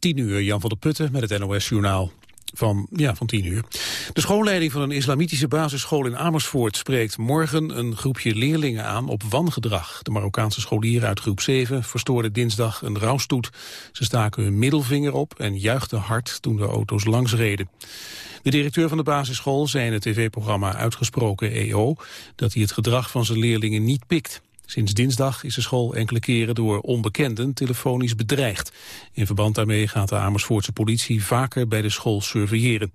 10 uur, Jan van der Putten met het NOS-journaal. Van, ja, van 10 uur. De schoolleiding van een islamitische basisschool in Amersfoort spreekt morgen een groepje leerlingen aan op wangedrag. De Marokkaanse scholieren uit groep 7 verstoorden dinsdag een rouwstoet. Ze staken hun middelvinger op en juichten hard toen de auto's langs reden. De directeur van de basisschool zei in het tv-programma Uitgesproken EO dat hij het gedrag van zijn leerlingen niet pikt. Sinds dinsdag is de school enkele keren door onbekenden telefonisch bedreigd. In verband daarmee gaat de Amersfoortse politie vaker bij de school surveilleren.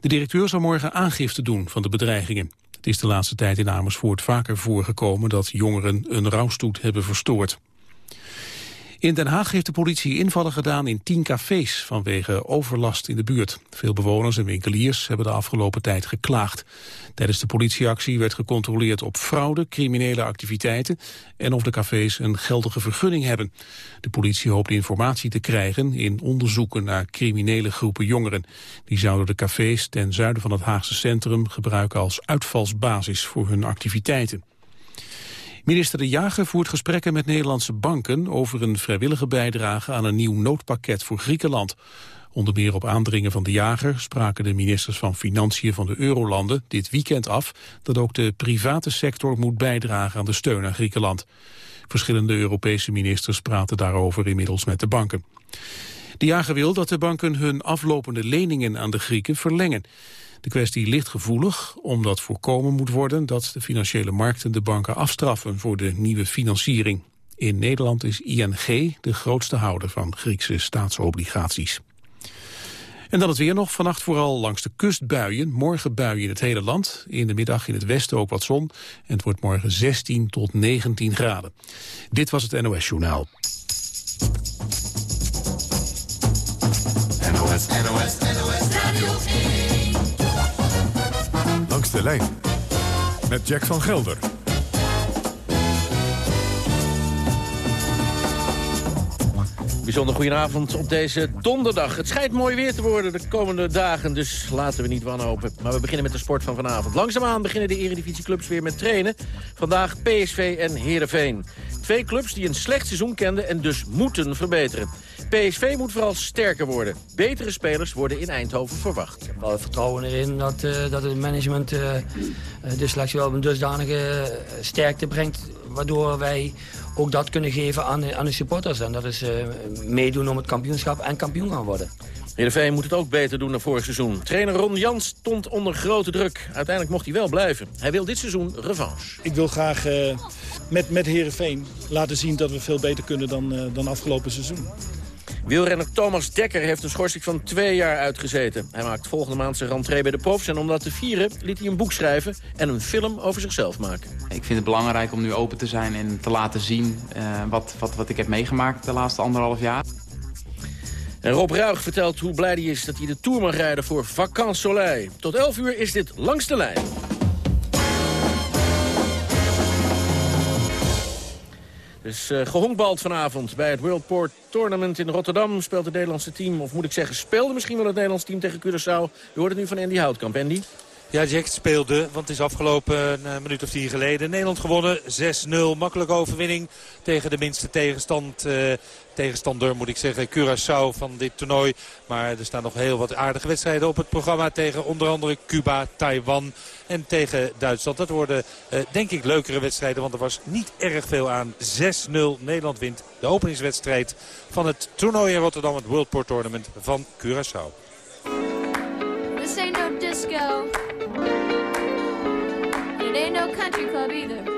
De directeur zal morgen aangifte doen van de bedreigingen. Het is de laatste tijd in Amersfoort vaker voorgekomen dat jongeren een rouwstoet hebben verstoord. In Den Haag heeft de politie invallen gedaan in tien cafés vanwege overlast in de buurt. Veel bewoners en winkeliers hebben de afgelopen tijd geklaagd. Tijdens de politieactie werd gecontroleerd op fraude, criminele activiteiten en of de cafés een geldige vergunning hebben. De politie hoopt informatie te krijgen in onderzoeken naar criminele groepen jongeren. Die zouden de cafés ten zuiden van het Haagse centrum gebruiken als uitvalsbasis voor hun activiteiten. Minister De Jager voert gesprekken met Nederlandse banken over een vrijwillige bijdrage aan een nieuw noodpakket voor Griekenland. Onder meer op aandringen van De Jager spraken de ministers van Financiën van de Eurolanden dit weekend af dat ook de private sector moet bijdragen aan de steun aan Griekenland. Verschillende Europese ministers praten daarover inmiddels met de banken. De Jager wil dat de banken hun aflopende leningen aan de Grieken verlengen. De kwestie ligt gevoelig, omdat voorkomen moet worden dat de financiële markten de banken afstraffen voor de nieuwe financiering. In Nederland is ING de grootste houder van Griekse staatsobligaties. En dan het weer nog. Vannacht vooral langs de kust buien. Morgen buien in het hele land. In de middag in het westen ook wat zon. En het wordt morgen 16 tot 19 graden. Dit was het NOS Journaal. Met Jack van Gelder. Bijzonder goedenavond op deze donderdag. Het schijnt mooi weer te worden de komende dagen, dus laten we niet wanhopen. Maar we beginnen met de sport van vanavond. Langzaamaan beginnen de eredivisieclubs weer met trainen. Vandaag PSV en Heerenveen. Twee clubs die een slecht seizoen kenden en dus moeten verbeteren. PSV moet vooral sterker worden. Betere spelers worden in Eindhoven verwacht. Ik heb wel vertrouwen erin dat, uh, dat het management uh, de selectie wel op een dusdanige sterkte brengt... waardoor wij ook dat kunnen geven aan, aan de supporters. En dat is uh, meedoen om het kampioenschap en kampioen gaan worden. Heerenveen moet het ook beter doen dan vorig seizoen. Trainer Ron Jans stond onder grote druk. Uiteindelijk mocht hij wel blijven. Hij wil dit seizoen revanche. Ik wil graag uh, met, met Heerenveen laten zien dat we veel beter kunnen dan, uh, dan afgelopen seizoen. Wielrenner Thomas Dekker heeft een schorsing van twee jaar uitgezeten. Hij maakt volgende maand zijn rentree bij de profs... en om dat te vieren liet hij een boek schrijven en een film over zichzelf maken. Ik vind het belangrijk om nu open te zijn en te laten zien... Uh, wat, wat, wat ik heb meegemaakt de laatste anderhalf jaar. En Rob Ruig vertelt hoe blij hij is dat hij de Tour mag rijden voor Vacances Soleil. Tot 11 uur is dit Langs de Lijn. Dus uh, gehonkbald vanavond bij het World Port Tournament in Rotterdam. Speelt het Nederlandse team, of moet ik zeggen speelde misschien wel het Nederlandse team tegen Curaçao. U hoort het nu van Andy Houtkamp. Andy? Ja, Jack speelde, want het is afgelopen een minuut of tien geleden. Nederland gewonnen, 6-0. Makkelijke overwinning tegen de minste tegenstand, uh, tegenstander, moet ik zeggen, Curaçao van dit toernooi. Maar er staan nog heel wat aardige wedstrijden op het programma tegen onder andere Cuba, Taiwan en tegen Duitsland. Dat worden uh, denk ik leukere wedstrijden, want er was niet erg veel aan. 6-0, Nederland wint de openingswedstrijd van het toernooi in Rotterdam, het World Port Tournament van Curaçao. This no disco. It ain't no country either.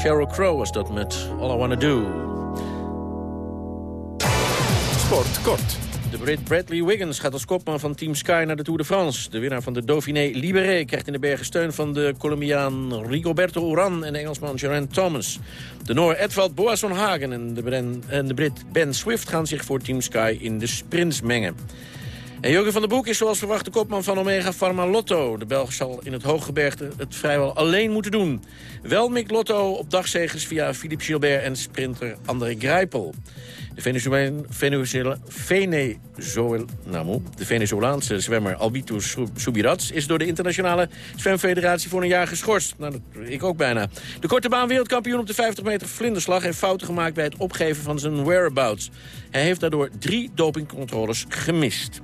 Sheryl Crow was dat met All I Wanna Do. Sport kort. De Brit Bradley Wiggins gaat als kopman van Team Sky naar de Tour de France. De winnaar van de Dauphiné Libéré krijgt in de bergen steun van de Colombiaan Rigoberto Urán en de Engelsman Geraint Thomas. De Noor Edvald Boasson Hagen en de, Bren- en de Brit Ben Swift gaan zich voor Team Sky in de sprints mengen. En Jurgen van der Boek is zoals verwacht de kopman van Omega Pharma Lotto. De Belg zal in het hooggebergte het vrijwel alleen moeten doen. Wel mikt Lotto op dagzegers via Philippe Gilbert en sprinter André Greipel. De, Venezolaanse zwemmer Albito Subirats... is door de internationale zwemfederatie voor een jaar geschorst. Nou, ik ook bijna. De korte baan wereldkampioen op de 50 meter vlinderslag... heeft fouten gemaakt bij het opgeven van zijn whereabouts. Hij heeft daardoor drie dopingcontroles gemist.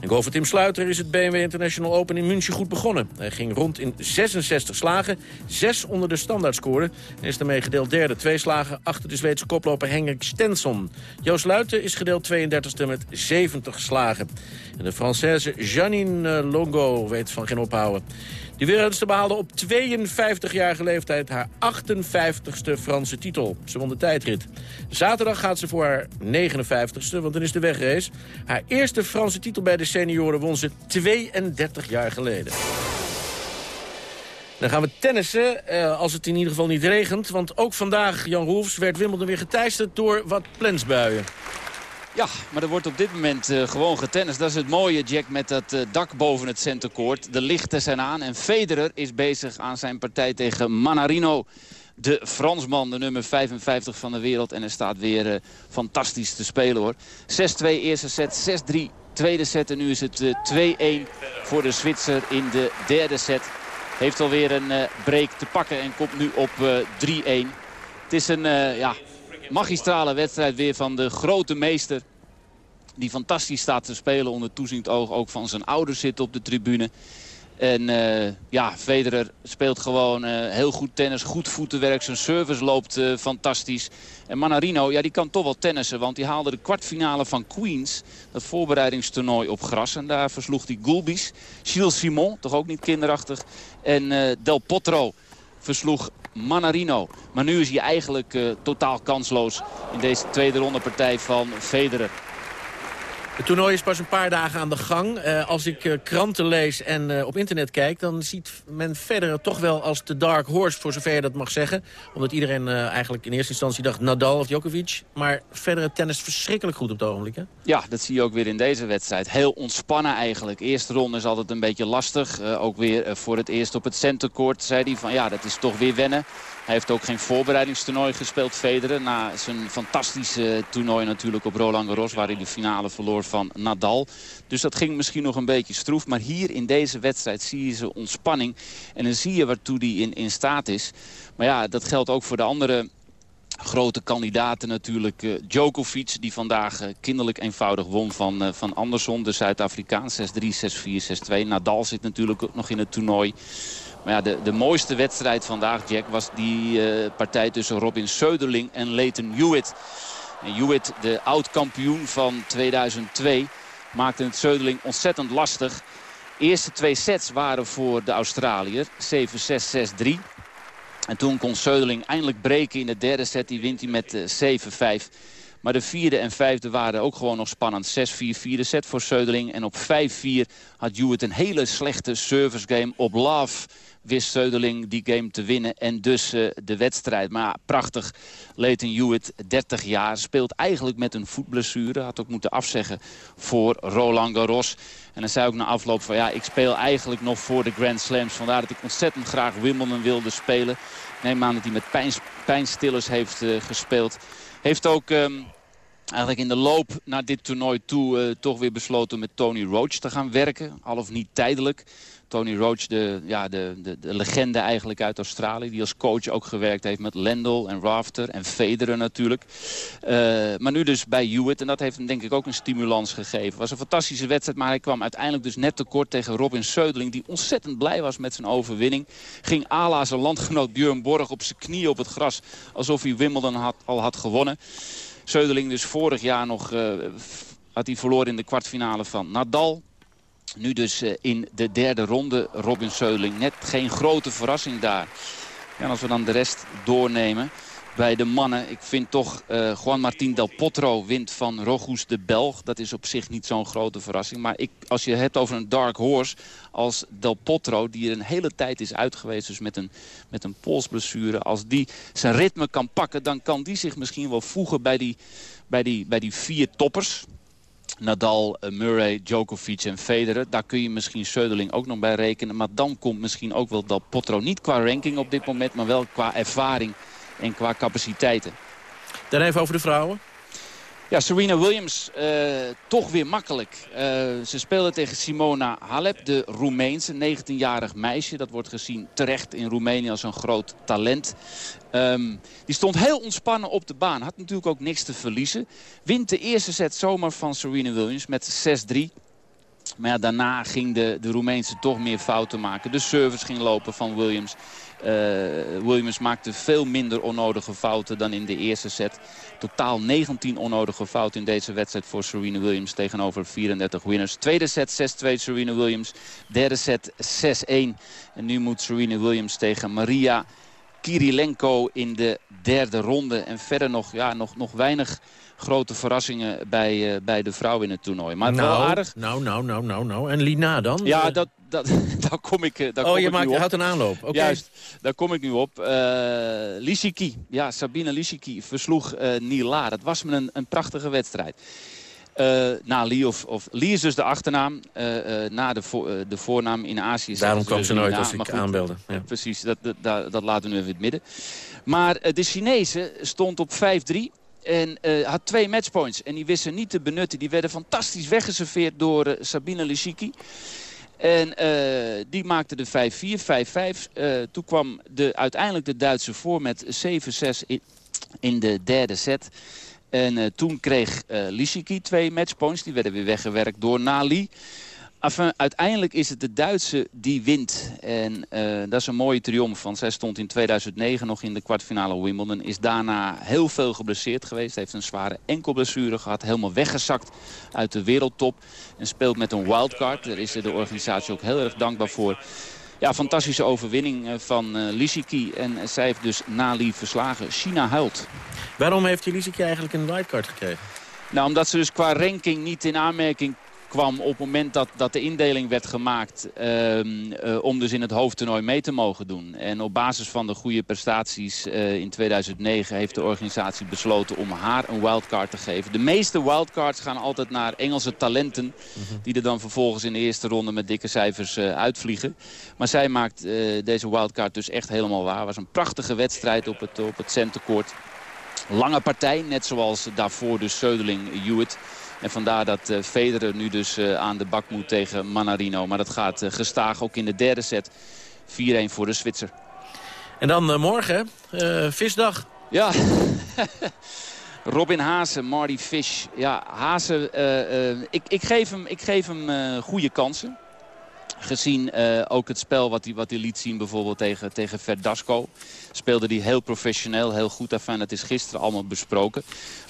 En Tim Sluiter is het BMW International Open in München goed begonnen. Hij ging rond in 66 slagen, zes onder de standaardscore... en is daarmee gedeeld derde. Twee slagen achter de Zweedse koploper Henrik Stenson. Joost Luiten is gedeeld 32e met 70 slagen. En de Française Janine eh, Longo weet van geen ophouden. De wereldste behaalde op 52-jarige leeftijd haar 58ste Franse titel. Ze won de tijdrit. Zaterdag gaat ze voor haar 59ste, want dan is de wegrace. Haar eerste Franse titel bij de senioren won ze 32 jaar geleden. Dan gaan we tennissen, eh, als het in ieder geval niet regent. Want ook vandaag, Jan Roelfs, werd Wimbledon weer geteisterd door wat plensbuien. Ja, maar er wordt op dit moment eh, gewoon getennist. Dat is het mooie, Jack, met dat eh, dak boven het centercourt. De lichten zijn aan en Federer is bezig aan zijn partij tegen Manarino. De Fransman, de nummer 55 van de wereld. En hij staat weer eh, fantastisch te spelen, hoor. 6-2 eerste set, 6-3 tweede set. En nu is het eh, 2-1 voor de Zwitser in de derde set. Heeft alweer een break te pakken en komt nu op eh, 3-1. Het is een ja, magistrale wedstrijd weer van de grote meester. Die fantastisch staat te spelen onder toeziend oog. Ook van zijn ouders zitten op de tribune. En eh, ja, Federer speelt gewoon eh, heel goed tennis. Goed voetenwerk. Zijn service loopt eh, fantastisch. En Manarino, ja, die kan toch wel tennissen. Want die haalde de kwartfinale van Queens. Dat voorbereidingstoernooi op gras. En daar versloeg hij Gulbis. Gilles Simon, toch ook niet kinderachtig. En Del Potro versloeg Manarino. Maar nu is hij eigenlijk eh, totaal kansloos in deze tweede ronde partij van Federer. Het toernooi is pas een paar dagen aan de gang. Eh, als ik eh, kranten lees en eh, op internet kijk... dan ziet men Federer toch wel als de dark horse, voor zover je dat mag zeggen. Omdat iedereen eigenlijk in eerste instantie dacht Nadal of Djokovic. Maar Federer tennis verschrikkelijk goed op het ogenblik, hè? Ja, dat zie je ook weer in deze wedstrijd. Heel ontspannen eigenlijk. Eerste ronde is altijd een beetje lastig. Ook weer voor het eerst op het centercourt zei hij van ja, dat is toch weer wennen. Hij heeft ook geen voorbereidingstoernooi gespeeld, Federer. Na zijn fantastische toernooi natuurlijk op Roland Garros... waar hij de finale verloor van Nadal. Dus dat ging misschien nog een beetje stroef. Maar hier in deze wedstrijd zie je zijn ontspanning. En dan zie je waartoe hij in, in staat is. Maar ja, dat geldt ook voor de andere grote kandidaten natuurlijk. eh, Djokovic, die vandaag eh, kinderlijk eenvoudig won van, eh, van Anderson. De Zuid-Afrikaan, 6-3, 6-4, 6-2. Nadal zit natuurlijk ook nog in het toernooi. Ja, de, de mooiste wedstrijd vandaag, Jack, was die eh, partij tussen Robin Söderling en Leighton Hewitt. Hewitt, de oud-kampioen van 2002, maakte het Söderling ontzettend lastig. Eerste twee sets waren voor de Australiër, 7-6, 6-3. En toen kon Söderling eindelijk breken in de derde set. Die wint hij met eh, 7-5. Maar de vierde en vijfde waren ook gewoon nog spannend. 6-4, vierde set voor Söderling. En op 5-4 had Hewitt een hele slechte service game. Op love wist Söderling die game te winnen. En dus eh, de wedstrijd. Maar ja, prachtig. Leighton Hewitt, 30 jaar, speelt eigenlijk met een voetblessure. Had ook moeten afzeggen voor Roland Garros. En hij zei ook na afloop van ja, ik speel eigenlijk nog voor de Grand Slams. Vandaar dat ik ontzettend graag Wimbledon wilde spelen. Neem aan dat hij met pijn, pijnstillers heeft eh, gespeeld. Heeft ook ehm, eigenlijk in de loop naar dit toernooi toe eh, toch weer besloten met Tony Roach te gaan werken. Al of niet tijdelijk. Tony Roach, de, ja, de, de, de legende eigenlijk uit Australië. Die als coach ook gewerkt heeft met Lendl en Rafter en Federer natuurlijk. Eh, maar nu dus bij Hewitt. En dat heeft hem denk ik ook een stimulans gegeven. Was een fantastische wedstrijd, maar hij kwam uiteindelijk dus net tekort tegen Robin Söderling. Die ontzettend blij was met zijn overwinning. Ging ala zijn landgenoot Björn Borg op zijn knieën op het gras. Alsof hij Wimbledon had, al had gewonnen. Söderling dus vorig jaar nog eh, had hij verloren in de kwartfinale van Nadal. Nu dus eh, in de derde ronde Robin Söderling. Net geen grote verrassing daar. En als we dan de rest doornemen bij de mannen. Ik vind toch eh, Juan Martín Del Potro wint van Rogus de Belg. Dat is op zich niet zo'n grote verrassing. Maar ik, als je het hebt over een dark horse als Del Potro... die er een hele tijd is uit geweest, dus met een, met een polsblessure... als die zijn ritme kan pakken, dan kan die zich misschien wel voegen bij die, bij die, bij die vier toppers... Nadal, eh, Murray, Djokovic en Federer. Daar kun je misschien Söderling ook nog bij rekenen. Maar dan komt misschien ook wel Del Potro. Niet qua ranking op dit moment, maar wel qua ervaring en qua capaciteiten. Dan even over de vrouwen. Ja, Serena Williams, uh, toch weer makkelijk. Uh, ze speelde tegen Simona Halep, de Roemeense, 19-jarig meisje. Dat wordt gezien terecht in Roemenië als een groot talent. Um, die stond heel ontspannen op de baan. Had natuurlijk ook niks te verliezen. Wint de eerste set zomaar van Serena Williams met 6-3. Maar ja, daarna ging de, de Roemeense toch meer fouten maken. De service ging lopen van Williams. Uh, Williams maakte veel minder onnodige fouten dan in de eerste set. Totaal 19 onnodige fouten in deze wedstrijd voor Serena Williams tegenover 34 winners. Tweede set 6-2 Serena Williams. Derde set 6-1. En nu moet Serena Williams tegen Maria Kirilenko in de derde ronde. En verder nog, ja, nog, nog weinig grote verrassingen bij, uh, bij de vrouw in het toernooi. Maar nou, wel aardig. Nou, nou, nou, nou, nou. En Lina dan? Ja, dat, dat, daar kom ik, daar oh, kom je ik maakt, nu op. houdt een aanloop. Okay. Juist, daar kom ik nu op. Uh, Lissiki, ja, Sabine Lissiki versloeg uh, Nila. Dat was me een, een prachtige wedstrijd. Uh, na Lee of, of Lee is dus de achternaam. Uh, uh, na de, vo de voornaam in Azië. Daarom kwam dus ze nooit na, als ik goed, aanbelde. Ja. Precies, dat, dat, dat laten we nu even in het midden. Maar de Chinese stond op 5-3. En had twee matchpoints. En die wisten niet te benutten. Die werden fantastisch weggeserveerd door Sabine Lissiki. En uh, die maakte de 5-4, 5-5. toen kwam de, uiteindelijk de Duitse voor met 7-6 in, in de derde set. En uh, toen kreeg uh, Lissiki twee matchpoints. Die werden weer weggewerkt door Nali. Enfin, uiteindelijk is het de Duitse die wint. En uh, dat is een mooie triomf. Want zij stond in 2009 nog in de kwartfinale Wimbledon. Is daarna heel veel geblesseerd geweest. Heeft een zware enkelblessure gehad. Helemaal weggezakt uit de wereldtop. En speelt met een wildcard. Daar is de organisatie ook heel erg dankbaar voor. Ja, fantastische overwinning van uh, Lissiki. En zij heeft dus Nali verslagen. China huilt. Waarom heeft Lissiki eigenlijk een wildcard gekregen? Nou, omdat ze dus qua ranking niet in aanmerking kwam op het moment dat, dat de indeling werd gemaakt... Uh, uh, om dus in het hoofdtoernooi mee te mogen doen. En op basis van de goede prestaties uh, in 2009 heeft de organisatie besloten om haar een wildcard te geven. De meeste wildcards gaan altijd naar Engelse talenten... -hmm. die er dan vervolgens in de eerste ronde met dikke cijfers uh, uitvliegen. Maar zij maakt deze wildcard dus echt helemaal waar. Het was een prachtige wedstrijd op het, op het centercourt. Lange partij, net zoals daarvoor dus Söderling Hewitt. En vandaar dat uh, Federer nu dus uh, aan de bak moet tegen Manarino. Maar dat gaat uh, gestaag ook in de derde set. 4-1 voor de Zwitser. En dan morgen, visdag. Ja, Robin Haase, Marty Fish. Ja, Haase, ik, ik, geef hem, ik geef hem goede kansen. Gezien uh, ook het spel wat hij wat liet zien bijvoorbeeld tegen, tegen Verdasco. Speelde hij heel professioneel, heel goed. Enfin, dat is gisteren allemaal besproken.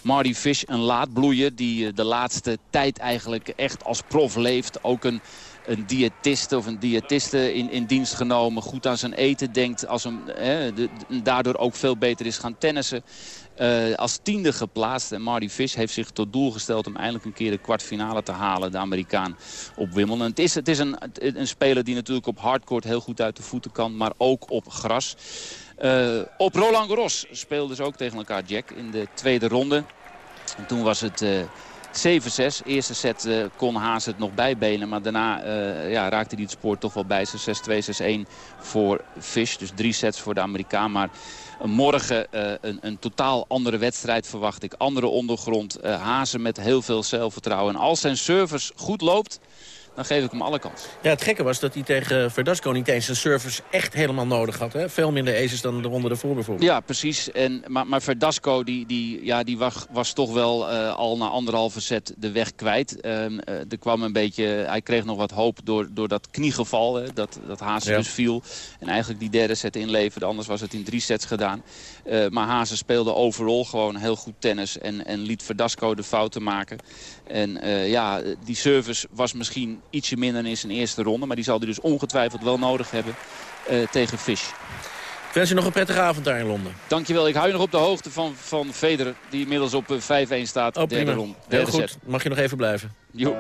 Marty Fish, een laadbloeier die uh, de laatste tijd eigenlijk echt als prof leeft. Ook een, een diëtiste of een diëtiste in, in dienst genomen. Goed aan zijn eten denkt. Als eh, de, daardoor ook veel beter is gaan tennissen. Uh, als tiende geplaatst. En Marty Fish heeft zich tot doel gesteld om eindelijk een keer de kwartfinale te halen. De Amerikaan op Wimbledon. Het is, het is een, een speler die natuurlijk op hardcourt heel goed uit de voeten kan. Maar ook op gras. Uh, op Roland Garros speelden ze ook tegen elkaar Jack in de tweede ronde. En toen was het... Uh, 7-6. Eerste set kon Haas het nog bijbenen. Maar daarna ja, raakte hij het spoor toch wel bij. 6-2, 6-1 voor Fish. Dus drie sets voor de Amerikaan. Maar morgen uh, een, een, totaal andere wedstrijd verwacht ik. Andere ondergrond. Hazen met heel veel zelfvertrouwen. En als zijn service goed loopt dan geef ik hem alle kans. Ja, het gekke was dat hij tegen Verdasco niet eens zijn service echt helemaal nodig had. Hè? Veel minder aces dan de ronde ervoor bijvoorbeeld. Ja, precies. En, maar, maar Verdasco die, die, ja, die was, was toch wel uh, al na anderhalve set de weg kwijt. Uh, uh, er kwam een beetje, hij kreeg nog wat hoop door, door dat kniegeval. Hè, dat, dat ja. dus viel. En eigenlijk die derde set inleverde. Anders was het in drie sets gedaan. Uh, maar Hazen speelde overal gewoon heel goed tennis. En, en liet Verdasco de fouten maken. En uh, ja, die service was misschien ietsje minder in zijn eerste ronde. Maar die zal hij dus ongetwijfeld wel nodig hebben uh, tegen Fish. Ik wens je nog een prettige avond daar in Londen. Dankjewel. Ik hou je nog op de hoogte van, van Federer, die inmiddels op eh, 5-1 staat. Oh, derde prima. ronde. Heel goed. set. Mag je nog even blijven. Jo.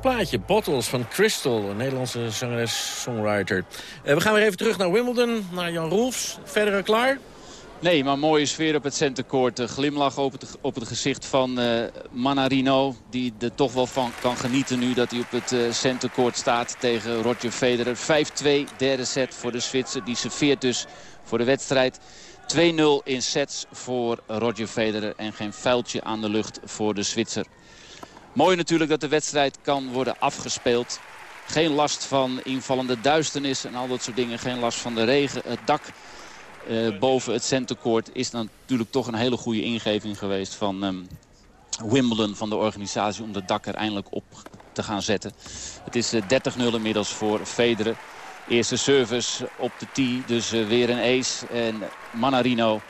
Plaatje. Bottles van Crystal, een Nederlandse zangeres-songwriter. Eh, we gaan weer even terug naar Wimbledon, naar Jan Rolfs. Verder klaar? Nee, maar mooie sfeer op het centercourt. Een glimlach op het, op het gezicht van eh, Manarino. Die er toch wel van kan genieten nu dat hij op het centercourt staat tegen Roger Federer. 5-2, derde set voor de Zwitser. Die serveert dus voor de wedstrijd. 2-0 in sets voor Roger Federer. En geen vuiltje aan de lucht voor de Zwitser. Mooi natuurlijk dat de wedstrijd kan worden afgespeeld. Geen last van invallende duisternis en al dat soort dingen. Geen last van de regen. Het dak eh, boven het centercourt is natuurlijk toch een hele goede ingeving geweest van ehm, Wimbledon, van de organisatie, om het dak er eindelijk op te gaan zetten. Het is eh, 30-0 inmiddels voor Federer. Eerste service op de tee, dus eh, weer een ace. En Manarino,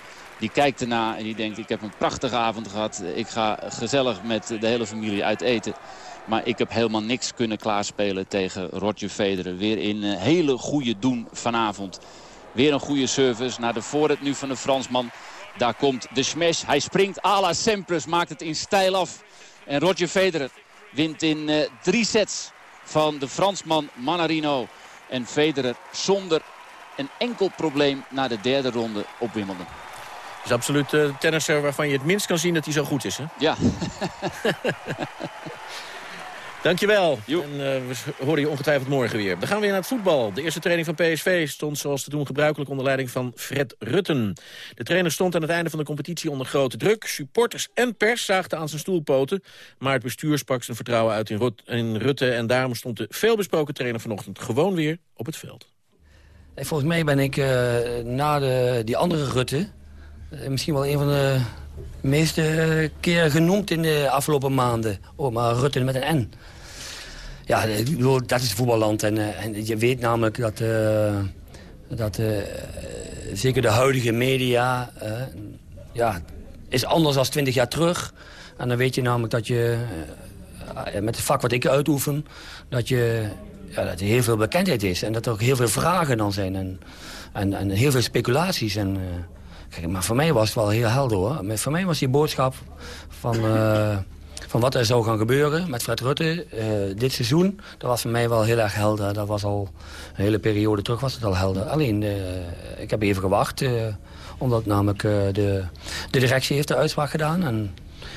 die kijkt erna en die denkt, ik heb een prachtige avond gehad. Ik ga gezellig met de hele familie uit eten. Maar ik heb helemaal niks kunnen klaarspelen tegen Roger Federer. Weer in een hele goede doen vanavond. Weer een goede service naar de voorhand nu van de Fransman. Daar komt de smash. Hij springt à la maakt het in stijl af. En Roger Federer wint in eh, drie sets van de Fransman Manarino. En Federer zonder een enkel probleem naar de derde ronde op Wimbledon. Het is absoluut de tennisser waarvan je het minst kan zien dat hij zo goed is. Hè? Ja, Dankjewel. En eh, we horen je ongetwijfeld morgen weer. Dan gaan we weer naar het voetbal. De eerste training van PSV stond zoals te doen gebruikelijk onder leiding van Fred Rutten. De trainer stond aan het einde van de competitie onder grote druk. Supporters en pers zaagden aan zijn stoelpoten. Maar het bestuur sprak zijn vertrouwen uit in, Rut in Rutte. En daarom stond de veelbesproken trainer vanochtend gewoon weer op het veld. En volgens mij ben ik eh, na de, die andere Rutte... eh, misschien wel een van de meeste eh, keer genoemd in de afgelopen maanden. Oh, maar Rutte met een N. ja, bedoel, dat is voetballand. En, eh, en je weet namelijk dat, eh, dat eh, zeker de huidige media... eh, ja, is anders dan 20 jaar terug. En dan weet je namelijk dat je, eh, met het vak wat ik uitoefen... dat, je, ja, dat er heel veel bekendheid is. En dat er ook heel veel vragen dan zijn. En, en, en heel veel speculaties. En, eh, maar voor mij was het wel heel helder hoor. Voor mij was die boodschap van... eh, van wat er zou gaan gebeuren met Fred Rutte eh, dit seizoen... dat was voor mij wel heel erg helder. Dat was al een hele periode terug was het al helder. Alleen, eh, ik heb even gewacht... omdat namelijk de, de directie heeft de uitspraak gedaan... En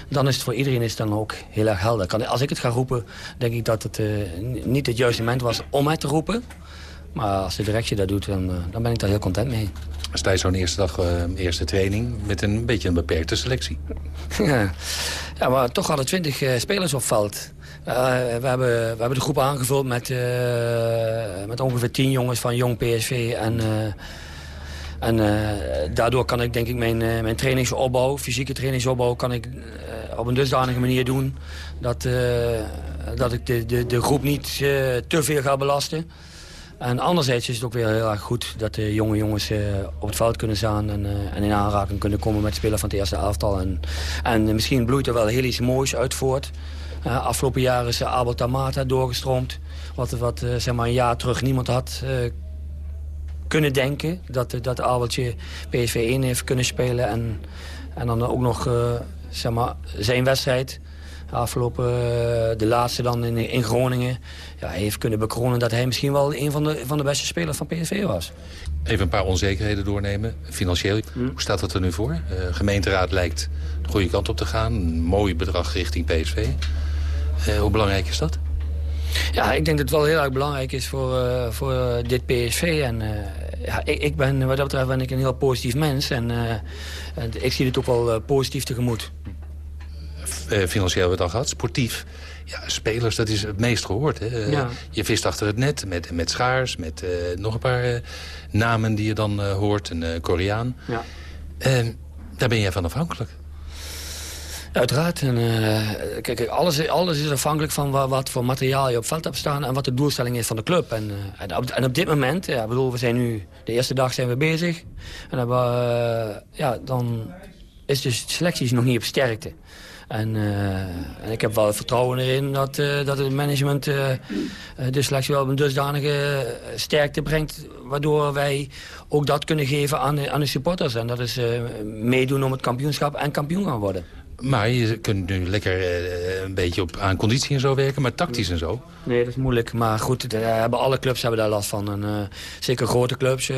dan is het voor iedereen is dan ook heel erg helder. Kan, als ik het ga roepen, denk ik dat het niet het juiste moment was om het te roepen. Maar als de directie dat doet, dan, eh, dan ben ik daar heel content mee. Sta je zo'n eerste dag, eh, eerste training... met een beetje een beperkte selectie. Ja, ja maar toch hadden twintig eh, spelers op veld. We, hebben, we hebben de groep aangevuld met, met ongeveer tien jongens van Jong PSV. En, en daardoor kan ik denk ik mijn, mijn trainingsopbouw, fysieke trainingsopbouw... kan ik op een dusdanige manier doen dat, dat ik de, de, de groep niet te veel ga belasten. En anderzijds is het ook weer heel erg goed dat de jonge jongens eh, op het veld kunnen staan... En, eh, en in aanraking kunnen komen met spelers van het eerste elftal. En, en misschien bloeit er wel heel iets moois uit voort. Eh, afgelopen jaar is Abel Tamata doorgestroomd. Wat, wat eh, zeg maar een jaar terug niemand had eh, kunnen denken. Dat, eh, dat Abeltje PSV 1 heeft kunnen spelen. En, en dan ook nog eh, zeg maar, zijn wedstrijd... Afgelopen, eh, de laatste dan in, in Groningen. Ja, hij heeft kunnen bekronen dat hij misschien wel een van de, van de beste spelers van PSV was. Even een paar onzekerheden doornemen. Financieel, hoe staat het er nu voor? De gemeenteraad lijkt de goede kant op te gaan. Een mooi bedrag richting PSV. Eh, hoe belangrijk is dat? Ja, ik denk dat het wel heel erg belangrijk is voor, eh, voor dit PSV. En eh, ja, ik, ik ben, wat dat betreft ben ik een heel positief mens. En, eh, en ik zie het ook wel positief tegemoet. Eh, financieel hebben we het al gehad. Sportief. Ja, spelers, dat is het meest gehoord. Hè? Ja. Je vist achter het net met, met Schaars, met eh, nog een paar eh, namen die je dan hoort. Een Koreaan. Ja. Eh, daar ben jij van afhankelijk. Uiteraard. En, kijk, alles, alles is afhankelijk van wat, wat voor materiaal je op veld hebt staan... en wat de doelstelling is van de club. En, en, op, en op dit moment, ja, bedoel, we zijn nu... de eerste dag zijn we bezig. En hebben, ja, dan is de selectie nog niet op sterkte. En, eh, en ik heb wel vertrouwen erin dat, eh, dat het management eh, de selectie wel op een dusdanige sterkte brengt... waardoor wij ook dat kunnen geven aan, de- aan de supporters. En dat is meedoen om het kampioenschap en kampioen gaan worden. Maar je kunt nu lekker een beetje op, aan conditie en zo werken, maar tactisch en zo. Nee, dat is moeilijk. Maar goed, de, hebben alle clubs hebben daar last van. En, zeker grote clubs.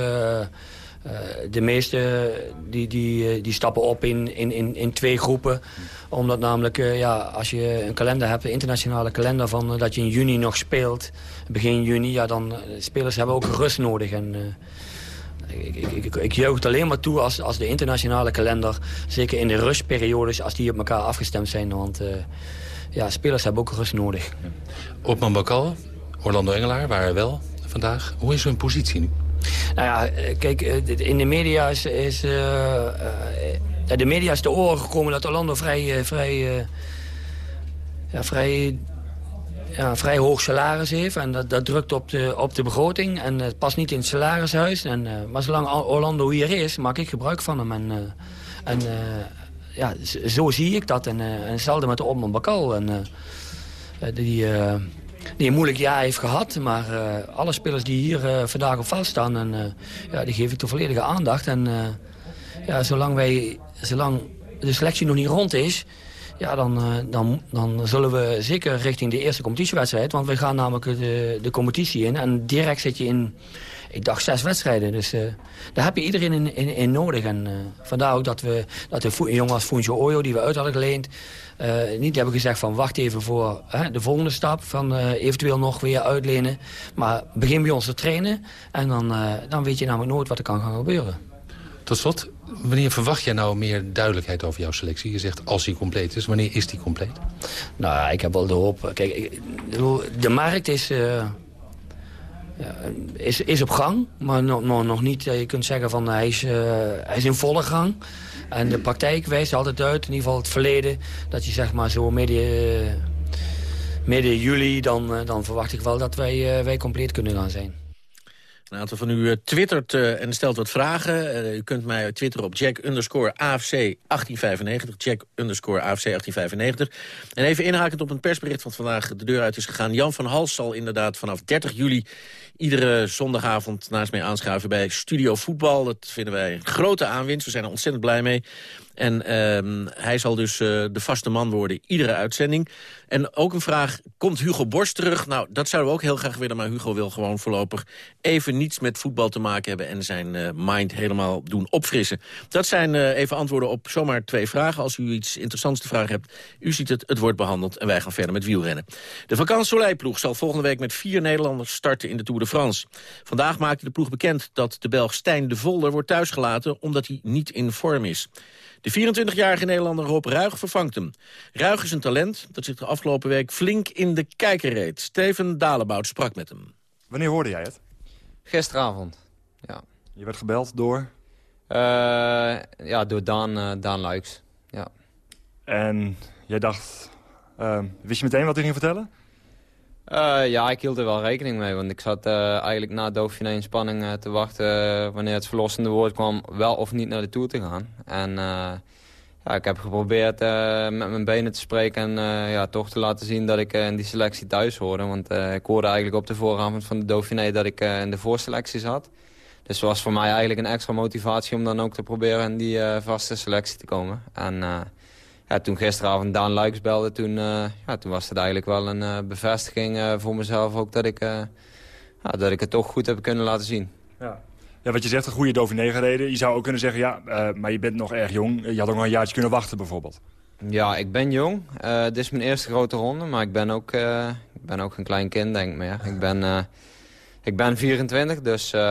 De meeste die, die, eh, die stappen op in, in, in, in twee groepen. Omdat namelijk, eh, ja, als je een kalender hebt, een internationale kalender... van eh, dat je in juni nog speelt, begin juni... ja, dan eh, spelers hebben ook rust nodig. En, eh, ik, ik, ik, ik juich het alleen maar toe als, als de internationale kalender... zeker in de rustperiodes, als die op elkaar afgestemd zijn. Want eh, ja, spelers hebben ook rust nodig. Opman Bakal, Orlando Engelaar waren wel vandaag. Hoe is hun positie nu? Nou ja, eh, kijk, eh, in de media is... is eh, de media is te oren gekomen dat Orlando vrij... vrij, ja, vrij ja, vrij hoog salaris heeft. En dat, dat drukt op de, op de begroting. En het past niet in het salarishuis. En, maar zolang Orlando hier is, maak ik gebruik van hem. En, en ja, zo zie ik dat. En, en hetzelfde met de Opman Bakal. En, die, die een moeilijk jaar heeft gehad. Maar eh, alle spelers die hier eh, vandaag op veld staan... En, eh, ja, die geef ik de volledige aandacht. En ja, zolang, wij, zolang de selectie nog niet rond is... Ja, dan, dan, dan zullen we zeker richting de eerste competitiewedstrijd... want we gaan namelijk de, de competitie in. En direct zit je in, ik dacht, zes wedstrijden. Dus eh, daar heb je iedereen in, in, in nodig. En eh, vandaar ook dat we dat de een jongen als Funcho Oyo, die we uit hadden geleend... eh, niet hebben gezegd van wacht even voor hè, de volgende stap... van eventueel nog weer uitlenen. Maar begin bij ons te trainen. En dan, dan weet je namelijk nooit wat er kan gaan gebeuren. Tot slot, wanneer verwacht jij nou meer duidelijkheid over jouw selectie? Je zegt als die compleet is. Wanneer is die compleet? Nou ik heb wel de hoop. Kijk, de markt is, is, is op gang, maar nog, nog, niet. eh, Je kunt zeggen van hij is, eh, hij is in volle gang. En de praktijk wijst altijd uit, in ieder geval het verleden, dat je zeg maar zo midden, midden juli, dan, eh, dan verwacht ik wel dat wij, eh, wij compleet kunnen gaan zijn. Een aantal van u eh, twittert eh, en stelt wat vragen. Eh, u kunt mij twitteren op Jack underscore AFC 1895. Jack underscore AFC 1895. En even inhakend op een persbericht van vandaag de deur uit is gegaan. Jan van Hals zal inderdaad vanaf 30 juli iedere zondagavond naast mij aanschuiven bij Studio Voetbal. Dat vinden wij een grote aanwinst. We zijn er ontzettend blij mee. En ehm, hij zal dus eh, de vaste man worden, iedere uitzending. En ook een vraag, komt Hugo Borst terug? Nou, dat zouden we ook heel graag willen, maar Hugo wil gewoon voorlopig even niets met voetbal te maken hebben... en zijn eh, mind helemaal doen opfrissen. Dat zijn eh, even antwoorden op zomaar twee vragen. Als u iets interessants te vragen hebt, u ziet het, het wordt behandeld... en wij gaan verder met wielrennen. De Vakant Soleil-ploeg zal volgende week met vier Nederlanders starten in de Tour de France. Vandaag maakte de ploeg bekend dat de Belg Stijn de Volder wordt thuisgelaten... omdat hij niet in vorm is. De 24-jarige Nederlander Rob Ruig vervangt hem. Ruig is een talent dat zich de afgelopen week flink in de kijker reed. Steven Dalebout sprak met hem. Wanneer hoorde jij het? Gisteravond, ja. Je werd gebeld door? Uh, ja, door Daan, uh, Daan Luiks, ja. En jij dacht... Uh, wist je meteen wat hij ging vertellen? Uh, ja, ik hield er wel rekening mee. Want ik zat uh, eigenlijk na Dauphiné in spanning uh, te wachten... wanneer het verlossende woord kwam, wel of niet naar de Tour te gaan. En ja, ik heb geprobeerd met mijn benen te spreken... en ja, toch te laten zien dat ik in die selectie thuis hoorde. Want ik hoorde eigenlijk op de vooravond van de Dauphiné... dat ik in de voorselectie zat. Dus het was voor mij eigenlijk een extra motivatie... om dan ook te proberen in die vaste selectie te komen. En ja, toen gisteravond Daan Luiks belde, toen, uh, ja, toen was het eigenlijk wel een uh, bevestiging uh, voor mezelf ook dat ik, ja, dat ik het toch goed heb kunnen laten zien. Ja. Ja, wat je zegt, een goede Dauphiné gereden. Je zou ook kunnen zeggen, ja, maar je bent nog erg jong. Je had ook nog een jaartje kunnen wachten bijvoorbeeld. Ja, ik ben jong. dit is mijn eerste grote ronde, maar ik ben ook, ik ben ook een klein kind, denk ik meer. Ik ben... Ik ben 24, dus uh,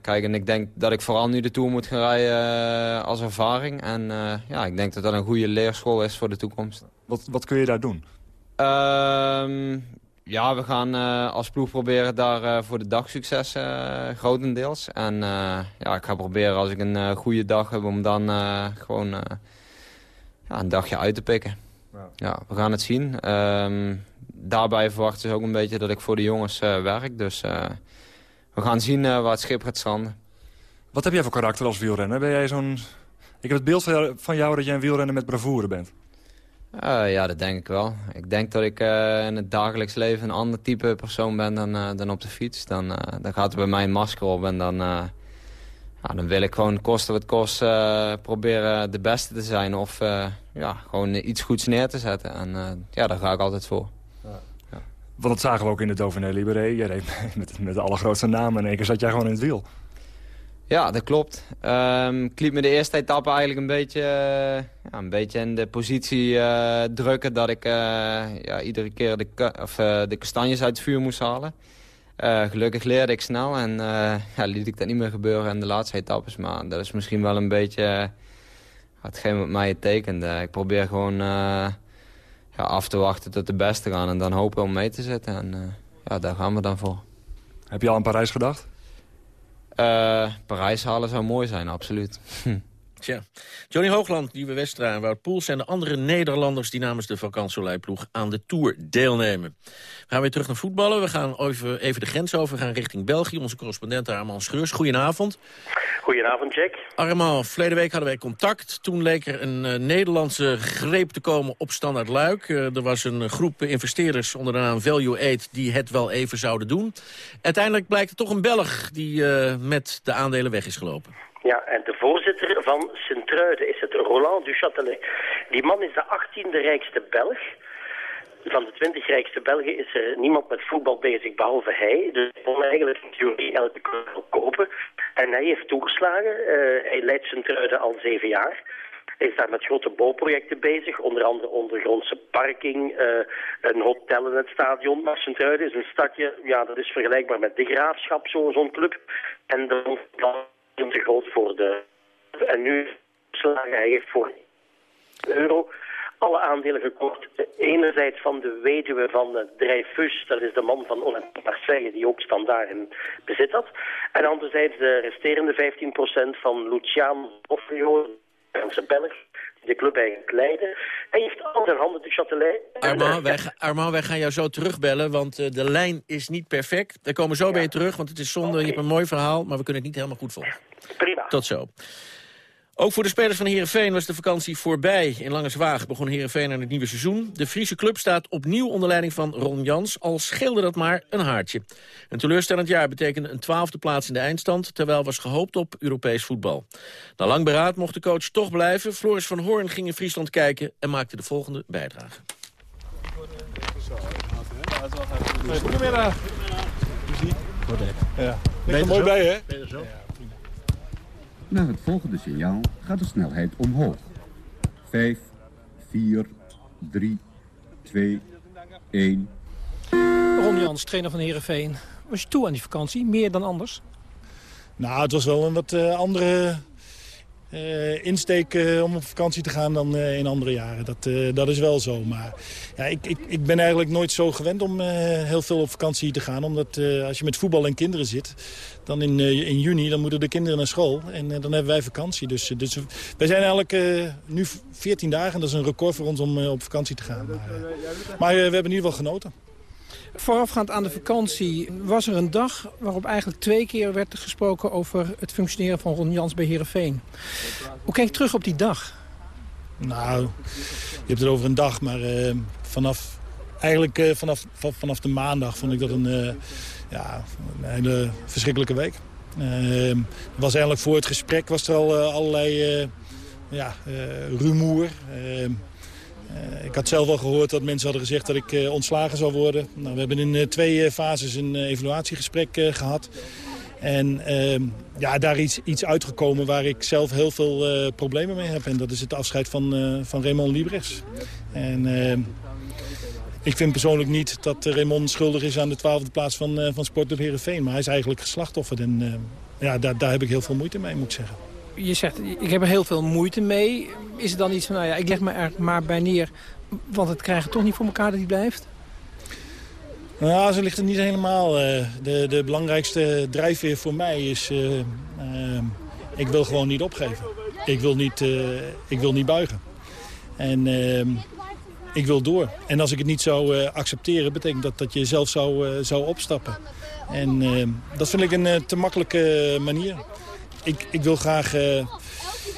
kijk, en ik denk dat ik vooral nu de Tour moet gaan rijden uh, als ervaring. En uh, ja, ik denk dat dat een goede leerschool is voor de toekomst. Wat, wat kun je daar doen? Ehm, ja, we gaan als ploeg proberen daar voor de dag succes grotendeels. En ja, ik ga proberen als ik een goede dag heb om dan gewoon ja, een dagje uit te pikken. Ja. ja we gaan het zien. Um, daarbij verwachten ze ook een beetje dat ik voor de jongens werk. Dus we gaan zien uh, waar het schip gaat stranden. Wat heb jij voor karakter als wielrenner? Ben jij zo'n... Ik heb het beeld van jou dat jij een wielrenner met bravoure bent. Uh, ja, dat denk ik wel. Ik denk dat ik uh, in het dagelijks leven een ander type persoon ben dan, dan op de fiets. Dan, dan gaat er bij mij een masker op en dan, ja, dan wil ik gewoon kosten wat kost proberen de beste te zijn. Of ja, gewoon iets goeds neer te zetten. En ja, daar ga ik altijd voor. Want dat zagen we ook in de Dauphiné Libéré. Je met, met de allergrootste namen. In één keer zat jij gewoon in het wiel. Ja, dat klopt. Um, ik me de eerste etappe eigenlijk een beetje, uh, ja, een beetje in de positie uh, drukken... dat ik uh, ja, iedere keer de, of, de kastanjes uit het vuur moest halen. gelukkig leerde ik snel en ja, liet ik dat niet meer gebeuren in de laatste etappes. Maar dat is misschien wel een beetje hetgeen wat mij tekende. Ik probeer gewoon ja, af te wachten tot de beste gaan en dan hopen om mee te zetten. En uh, ja, daar gaan we dan voor. Heb je al aan Parijs gedacht? Uh, Parijs halen zou mooi zijn, absoluut. Tja. Johnny Hoogland, Nieuwe Westra en Wout Poels... zijn de andere Nederlanders die namens de vakantieleiploeg aan de Tour deelnemen. We gaan weer terug naar voetballen. We gaan even, even de grens over, gaan richting België. Onze correspondent Armand Schreurs. Goedenavond. Goedenavond, Jack. Armand, verleden week hadden wij contact. Toen leek er een uh, Nederlandse greep te komen op Standaard Luik. Uh, er was een groep investeerders onder de naam Value Aid... die het wel even zouden doen. Uiteindelijk blijkt er toch een Belg die uh, met de aandelen weg is gelopen. Ja, en de voorzitter van Sint-Truiden is het Roland Duchâtelet. Die man is de 18e rijkste Belg. Van de 20 rijkste Belgen is niemand met voetbal bezig behalve hij. Dus hij kon eigenlijk in theorie elke club kopen. En hij heeft toegeslagen. Uh, hij leidt Sint-Truiden al zeven jaar. Is daar met grote bouwprojecten bezig, onder andere ondergrondse parking, uh, een hotel in het stadion. Maar Sint-Truiden is een stadje, ja, dat is vergelijkbaar met de Graafschap, zo'n club. En dan voor de... En nu slagen hij voor euro alle aandelen gekocht. Enerzijds van de weduwe van Dreyfus, dat is de man van Olympique Marseille, die ook standaard in bezit had. En anderzijds de resterende 15% van Luciano Offrio, Belg, de club eigenlijk leiden. Hij heeft zijn handen de Châtelet. Armand, wij, Armand, wij gaan jou zo terugbellen, want eh, de lijn is niet perfect. Daar komen we zo bij je terug, want het is zonde. Je hebt een mooi verhaal, maar we kunnen het niet helemaal goed volgen. Prima. Tot zo. Ook voor de spelers van Heerenveen was de vakantie voorbij. In Langerswaag begon Heerenveen aan het nieuwe seizoen. De Friese club staat opnieuw onder leiding van Ron Jans... al scheelde dat maar een haartje. Een teleurstellend jaar betekende een twaalfde plaats in de eindstand... terwijl was gehoopt op Europees voetbal. Na lang beraad mocht de coach toch blijven. Floris van Hoorn ging in Friesland kijken en maakte de volgende bijdrage. Goedemiddag. Ja. Ligt er mooi bij, hè? Na het volgende signaal gaat de snelheid omhoog. 5, 4, 3, 2, 1. Ron Jans, trainer van Heerenveen. Was je toe aan die vakantie, meer dan anders? Nou, het was wel een wat eh, andere eh, insteek eh, om op vakantie te gaan dan eh, in andere jaren. Dat, dat is wel zo. Maar ja, ik, ik, ik ben eigenlijk nooit zo gewend om heel veel op vakantie te gaan. Omdat als je met voetbal en kinderen zit, dan in, in juni dan moeten de kinderen naar school. En dan hebben wij vakantie. Dus, dus wij zijn eigenlijk nu 14 dagen. Dat is een record voor ons om op vakantie te gaan. Maar, maar we hebben in ieder geval genoten. Voorafgaand aan de vakantie was er een dag waarop eigenlijk twee keer werd gesproken over het functioneren van Ron Jans bij Heerenveen. Hoe kijk je terug op die dag? Nou, je hebt het over een dag, maar eh, vanaf, eigenlijk eh, vanaf, van- vanaf de maandag vond ik dat een, eh, ja, een hele verschrikkelijke week. Er was eigenlijk voor het gesprek was er al allerlei ja, rumoer. Eh, ik had zelf al gehoord dat mensen hadden gezegd dat ik eh, ontslagen zou worden. Nou, we hebben in eh, twee fases een evaluatiegesprek eh, gehad. En ehm, ja, daar is iets uitgekomen waar ik zelf heel veel problemen mee heb. En dat is het afscheid van, van Raymond Libres. En ehm, ik vind persoonlijk niet dat Raymond schuldig is aan de twaalfde plaats van, van Sportclub Heerenveen. Maar hij is eigenlijk geslachtofferd. En eh, ja, daar, daar heb ik heel veel moeite mee, moet ik zeggen. Je zegt, ik heb er heel veel moeite mee. Is er dan iets van, nou ja, ik leg me er maar bij neer, want het krijgen toch niet voor elkaar dat hij blijft? Nou, zo ligt het niet helemaal. eh. de, de belangrijkste drijfveer voor mij is... eh, eh, ik wil gewoon niet opgeven. Ik wil niet, ik wil niet buigen. En ik wil door. En als ik het niet zou accepteren... betekent dat dat je zelf zou, zou opstappen. En dat vind ik een te makkelijke manier. Ik, ik wil graag eh,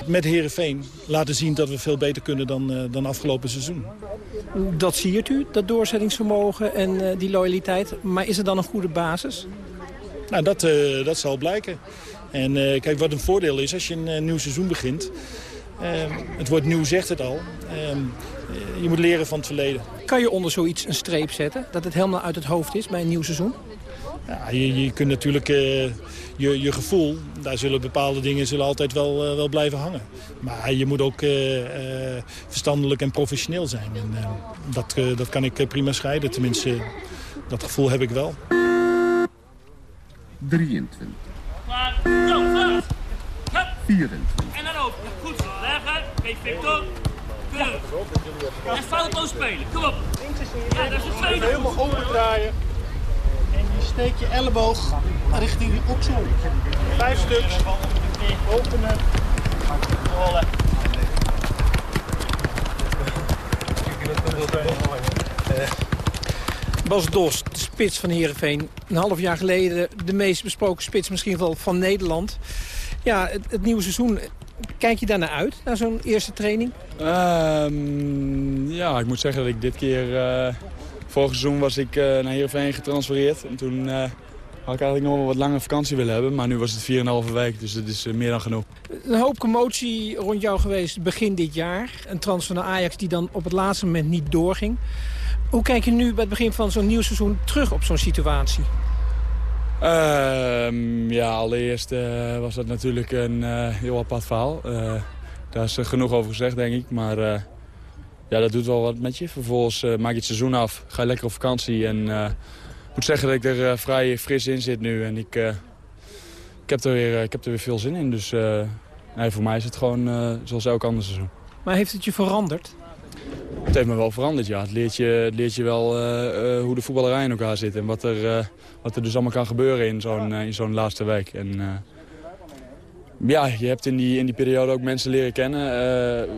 met Herenveen laten zien dat we veel beter kunnen dan, eh, dan afgelopen seizoen. Dat siert u, dat doorzettingsvermogen en eh, die loyaliteit. Maar is er dan een goede basis? Nou, dat, dat zal blijken. En kijk, wat een voordeel is als je een nieuw seizoen begint. het woord nieuw zegt het al. eh, je moet leren van het verleden. Kan je onder zoiets een streep zetten? Dat het helemaal uit het hoofd is bij een nieuw seizoen? Ja, je, je kunt natuurlijk eh, je, je gevoel, daar zullen bepaalde dingen zullen altijd wel, eh, wel blijven hangen. Maar je moet ook eh, eh, verstandelijk en professioneel zijn. En, dat, dat kan ik prima scheiden. Tenminste, dat gevoel heb ik wel. 23, Klaar. Zo, vast. Hup. 24, En dan open. Goed zo. Leggen. Geef Victor. Keurig. En foutloos spelen. Kom op. Ja, dat is het tweede. Helemaal opendraaien. En je elleboog richting je oksel. Vijf stuks. Openen. Rollen. Bas Dos, de spits van Heerenveen. Een half jaar geleden de meest besproken spits misschien wel van Nederland. Ja, het, het nieuwe seizoen. Kijk je daar naar uit, naar zo'n eerste training? Ehm, ja, ik moet zeggen dat ik dit keer... eh, vorig seizoen was ik eh, naar Heerenveen getransfereerd. En toen eh, had ik eigenlijk nog wel wat langer vakantie willen hebben. Maar nu was het 4,5 week, dus dat is eh, meer dan genoeg. Een hoop commotie rond jou geweest begin dit jaar. Een transfer naar Ajax die dan op het laatste moment niet doorging. Hoe kijk je nu bij het begin van zo'n nieuw seizoen terug op zo'n situatie? Ehm, ja, allereerst was dat natuurlijk een heel apart verhaal. Daar is genoeg over gezegd, denk ik. Maar ja, dat doet wel wat met je. Vervolgens eh, maak je het seizoen af, ga je lekker op vakantie. En eh, ik moet zeggen dat ik er eh, vrij fris in zit nu. En ik, ik, heb, er weer, ik heb er weer veel zin in. Dus nee, voor mij is het gewoon zoals elk ander seizoen. Maar heeft het je veranderd? Het heeft me wel veranderd, ja. Het leert je, het leert je wel hoe de voetballerij in elkaar zit. En wat er, wat er dus allemaal kan gebeuren in zo'n in zo'n laatste week. En, ja, je hebt in die, in die periode ook mensen leren kennen.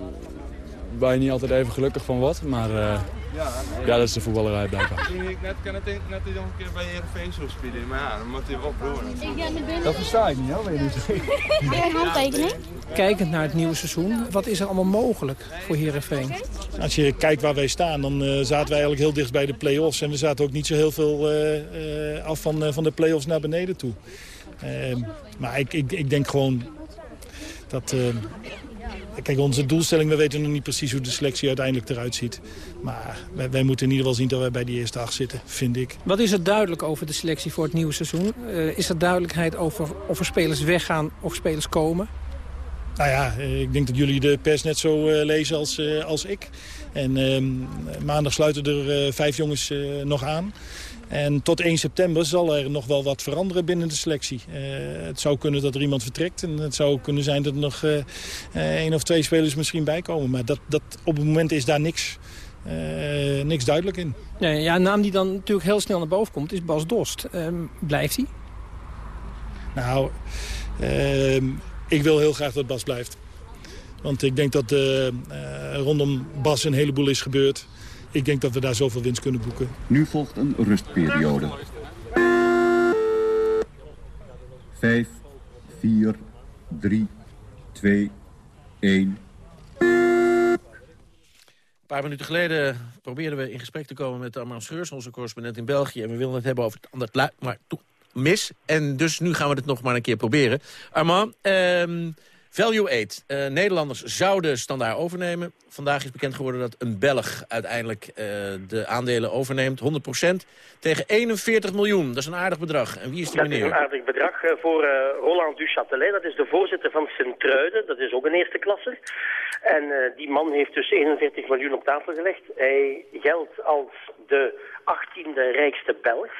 Waar je niet altijd even gelukkig van wordt. Maar eh, ja, dat is de voetballerij blijkbaar. Ik net, kan het net nog een keer bij Heerenveen zo spelen. Maar ja, dan moet hij wel door. Dat versta ik niet, hoor. Geen handtekening? Kijkend naar het nieuwe seizoen, wat is er allemaal mogelijk voor Heerenveen? Als je kijkt waar wij staan, dan eh, zaten wij eigenlijk heel dicht bij de play-offs. En we zaten ook niet zo heel veel eh, eh, af van, van de play-offs naar beneden toe. Ehm, maar ik, ik, ik denk gewoon dat... Kijk, onze doelstelling, we weten nog niet precies hoe de selectie uiteindelijk eruit ziet. Maar wij, wij moeten in ieder geval zien dat wij bij die eerste acht zitten, vind ik. Wat is er duidelijk over de selectie voor het nieuwe seizoen? Eh, is er duidelijkheid over of er spelers weggaan of spelers komen? Nou ja, eh, ik denk dat jullie de pers net zo eh, lezen als, eh, als ik. En ehm, maandag sluiten er vijf jongens nog aan. En tot 1 september zal er nog wel wat veranderen binnen de selectie. Het zou kunnen dat er iemand vertrekt. En het zou kunnen zijn dat er nog één of twee spelers misschien bijkomen. Maar dat, dat, op het moment is daar niks, niks duidelijk in. Ja, ja, een naam die dan natuurlijk heel snel naar boven komt is Bas Dost. Ehm, blijft hij? Nou, ehm, ik wil heel graag dat Bas blijft. Want ik denk dat eh, eh, rondom Bas een heleboel is gebeurd. Ik denk dat we daar zoveel winst kunnen boeken. Nu volgt een rustperiode. 5, 4, 3, 2, 1. Een paar minuten geleden probeerden we in gesprek te komen met Armand Scheurs, onze correspondent in België. En we wilden het hebben over het ander luid, maar toen mis. En dus nu gaan we het nog maar een keer proberen. Armand, ehm, Value Aid. Eh, Nederlanders zouden standaard overnemen. Vandaag is bekend geworden dat een Belg uiteindelijk eh, de aandelen overneemt. 100% tegen 41 miljoen. Dat is een aardig bedrag. En wie is die Dat is meneer? een aardig bedrag eh, voor Roland Duchatelet. Dat is de voorzitter van Sint-Truiden. Dat is ook een eerste klasse. En die man heeft dus 41 miljoen op tafel gelegd. Hij geldt als de 18e rijkste Belg.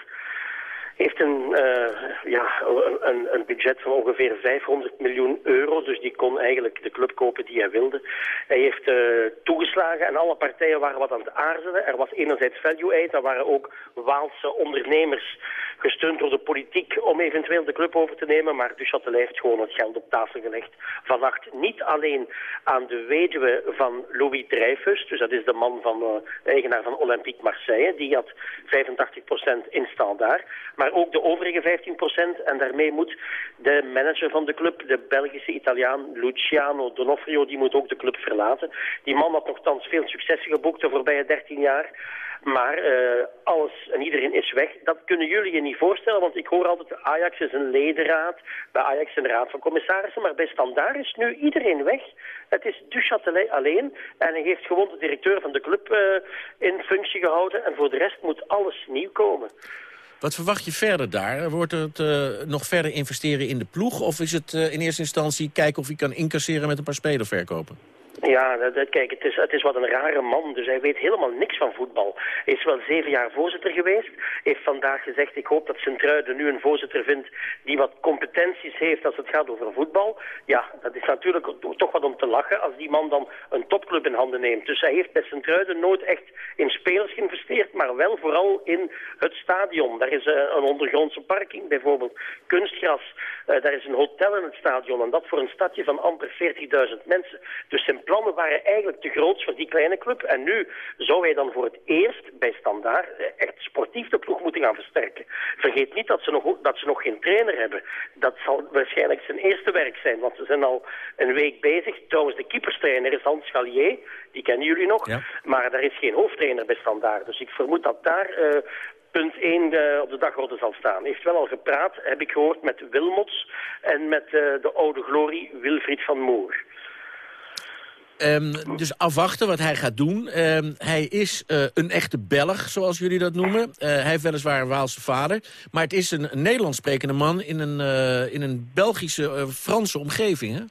Heeft een, eh, ja, een- een, budget van ongeveer 500 miljoen euro. Dus die kon eigenlijk de club kopen die hij wilde. Hij heeft eh, toegeslagen en alle partijen waren wat aan het aarzelen. Er was enerzijds value aid, er waren ook Waalse ondernemers gesteund door de politiek om eventueel de club over te nemen. Maar Duchatelet heeft gewoon het geld op tafel gelegd. Vannacht niet alleen aan de weduwe van Louis Dreyfus, dus dat is de man van eh, eigenaar van Olympique Marseille, die had 85% in standaard, maar ook de overige 15% en daarmee moet de manager van de club, de Belgische Italiaan Luciano Donofrio, die moet ook de club verlaten. Die man had nogthans veel successen geboekt de voorbije 13 jaar. Maar eh, alles en iedereen is weg. Dat kunnen jullie je niet voorstellen, want ik hoor altijd Ajax is een ledenraad, bij Ajax een raad van commissarissen, maar bij Standaard is nu iedereen weg. Het is Duchatelet alleen en hij heeft gewoon de directeur van de club eh, in functie gehouden en voor de rest moet alles nieuw komen. Wat verwacht je verder daar? Wordt het eh, nog verder investeren in de ploeg? Of is het in eerste instantie kijken of hij kan incasseren met een paar spelers verkopen? Ja, kijk, het is, het is wat een rare man, dus hij weet helemaal niks van voetbal. Hij is wel zeven jaar voorzitter geweest, heeft vandaag gezegd, ik hoop dat Sint-Truiden nu een voorzitter vindt die wat competenties heeft als het gaat over voetbal. Ja, dat is natuurlijk toch wat om te lachen als die man dan een topclub in handen neemt. Dus hij heeft bij Sint-Truiden nooit echt in spelers geïnvesteerd, maar wel vooral in het stadion. Daar is eh, een ondergrondse parking bijvoorbeeld, kunstgras, eh, daar is een hotel in het stadion en dat voor een stadje van amper 40.000 mensen. Dus zijn plannen waren eigenlijk te groot voor die kleine club. En nu zou hij dan voor het eerst bij Standaard eh, echt sportief de ploeg moeten gaan versterken. Vergeet niet dat ze nog, dat ze nog geen trainer hebben. Dat zal waarschijnlijk zijn eerste werk zijn, want ze zijn al een week bezig. Trouwens, de keeperstrainer is Hans Gallier, die kennen jullie nog. Maar er is geen hoofdtrainer bij Standaard. Dus ik vermoed dat daar... eh, punt 1 op de dagorde zal staan. Heeft wel al gepraat, heb ik gehoord, met Wilmots en met eh, de oude glorie Wilfried van Moer. Ehm, dus afwachten wat hij gaat doen. Ehm, hij is eh, een echte Belg, zoals jullie dat noemen. Eh, hij heeft weliswaar een Waalse vader. Maar het is een, een Nederlands sprekende man in een, eh, in een Belgische, Franse omgeving, hè?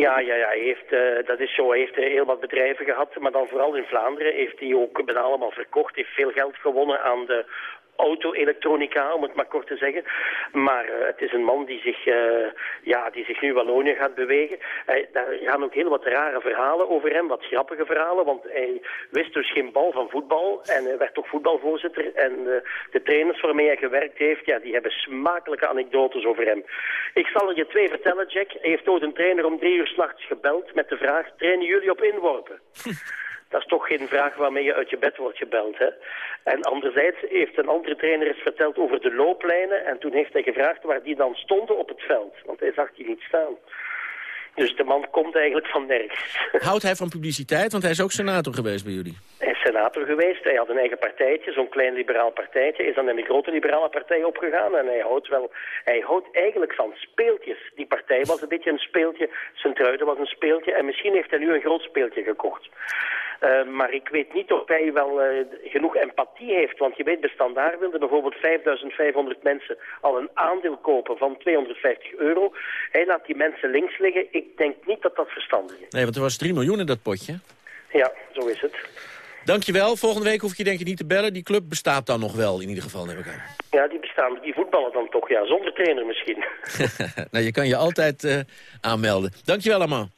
Ja, ja, ja. Hij heeft, dat is zo. Hij heeft heel wat bedrijven gehad, maar dan vooral in Vlaanderen heeft hij ook bijna allemaal verkocht. Heeft veel geld gewonnen aan de auto-elektronica, om het maar kort te zeggen. Maar eh, het is een man die zich, eh, ja, die zich nu Wallonië gaat bewegen. Hij- daar gaan ook heel wat rare verhalen over hem, wat grappige verhalen, want hij wist dus geen bal van voetbal en hij werd toch voetbalvoorzitter. En eh, de trainers waarmee hij gewerkt heeft, ja, die hebben smakelijke anekdotes over hem. Ik zal er je twee vertellen, Jack. Hij heeft ooit een trainer om drie uur s'nachts gebeld met de vraag, trainen jullie op inworpen? Dat is toch geen vraag waarmee je uit je bed wordt gebeld. Hè? En anderzijds heeft een andere trainer eens verteld over de looplijnen. En toen heeft hij gevraagd waar die dan stonden op het veld. Want hij zag die niet staan. Dus de man komt eigenlijk van nergens. Houdt hij van publiciteit? Want hij is ook senator geweest bij jullie. Hij is senator geweest, hij had een eigen partijtje, zo'n klein liberaal partijtje. Is dan in de grote liberale partij opgegaan en hij houdt wel... Hij houdt eigenlijk van speeltjes. Die partij was een beetje een speeltje, Sint-Truiden was een speeltje en misschien heeft hij nu een groot speeltje gekocht. Eh, maar ik weet niet of hij wel eh, genoeg empathie heeft. Want je weet, bij Standaard wilden bijvoorbeeld 5500 mensen al een aandeel kopen van 250 euro. Hij laat die mensen links liggen. Ik denk niet dat dat verstandig is. Nee, want er was 3 miljoen in dat potje. Ja, zo is het. Dankjewel. Volgende week hoef je denk ik niet te bellen. Die club bestaat dan nog wel, in ieder geval, neem ik aan. Ja, die bestaan. Die voetballen dan toch, ja. Zonder trainer misschien. nou, je kan je altijd eh, aanmelden. Dankjewel allemaal.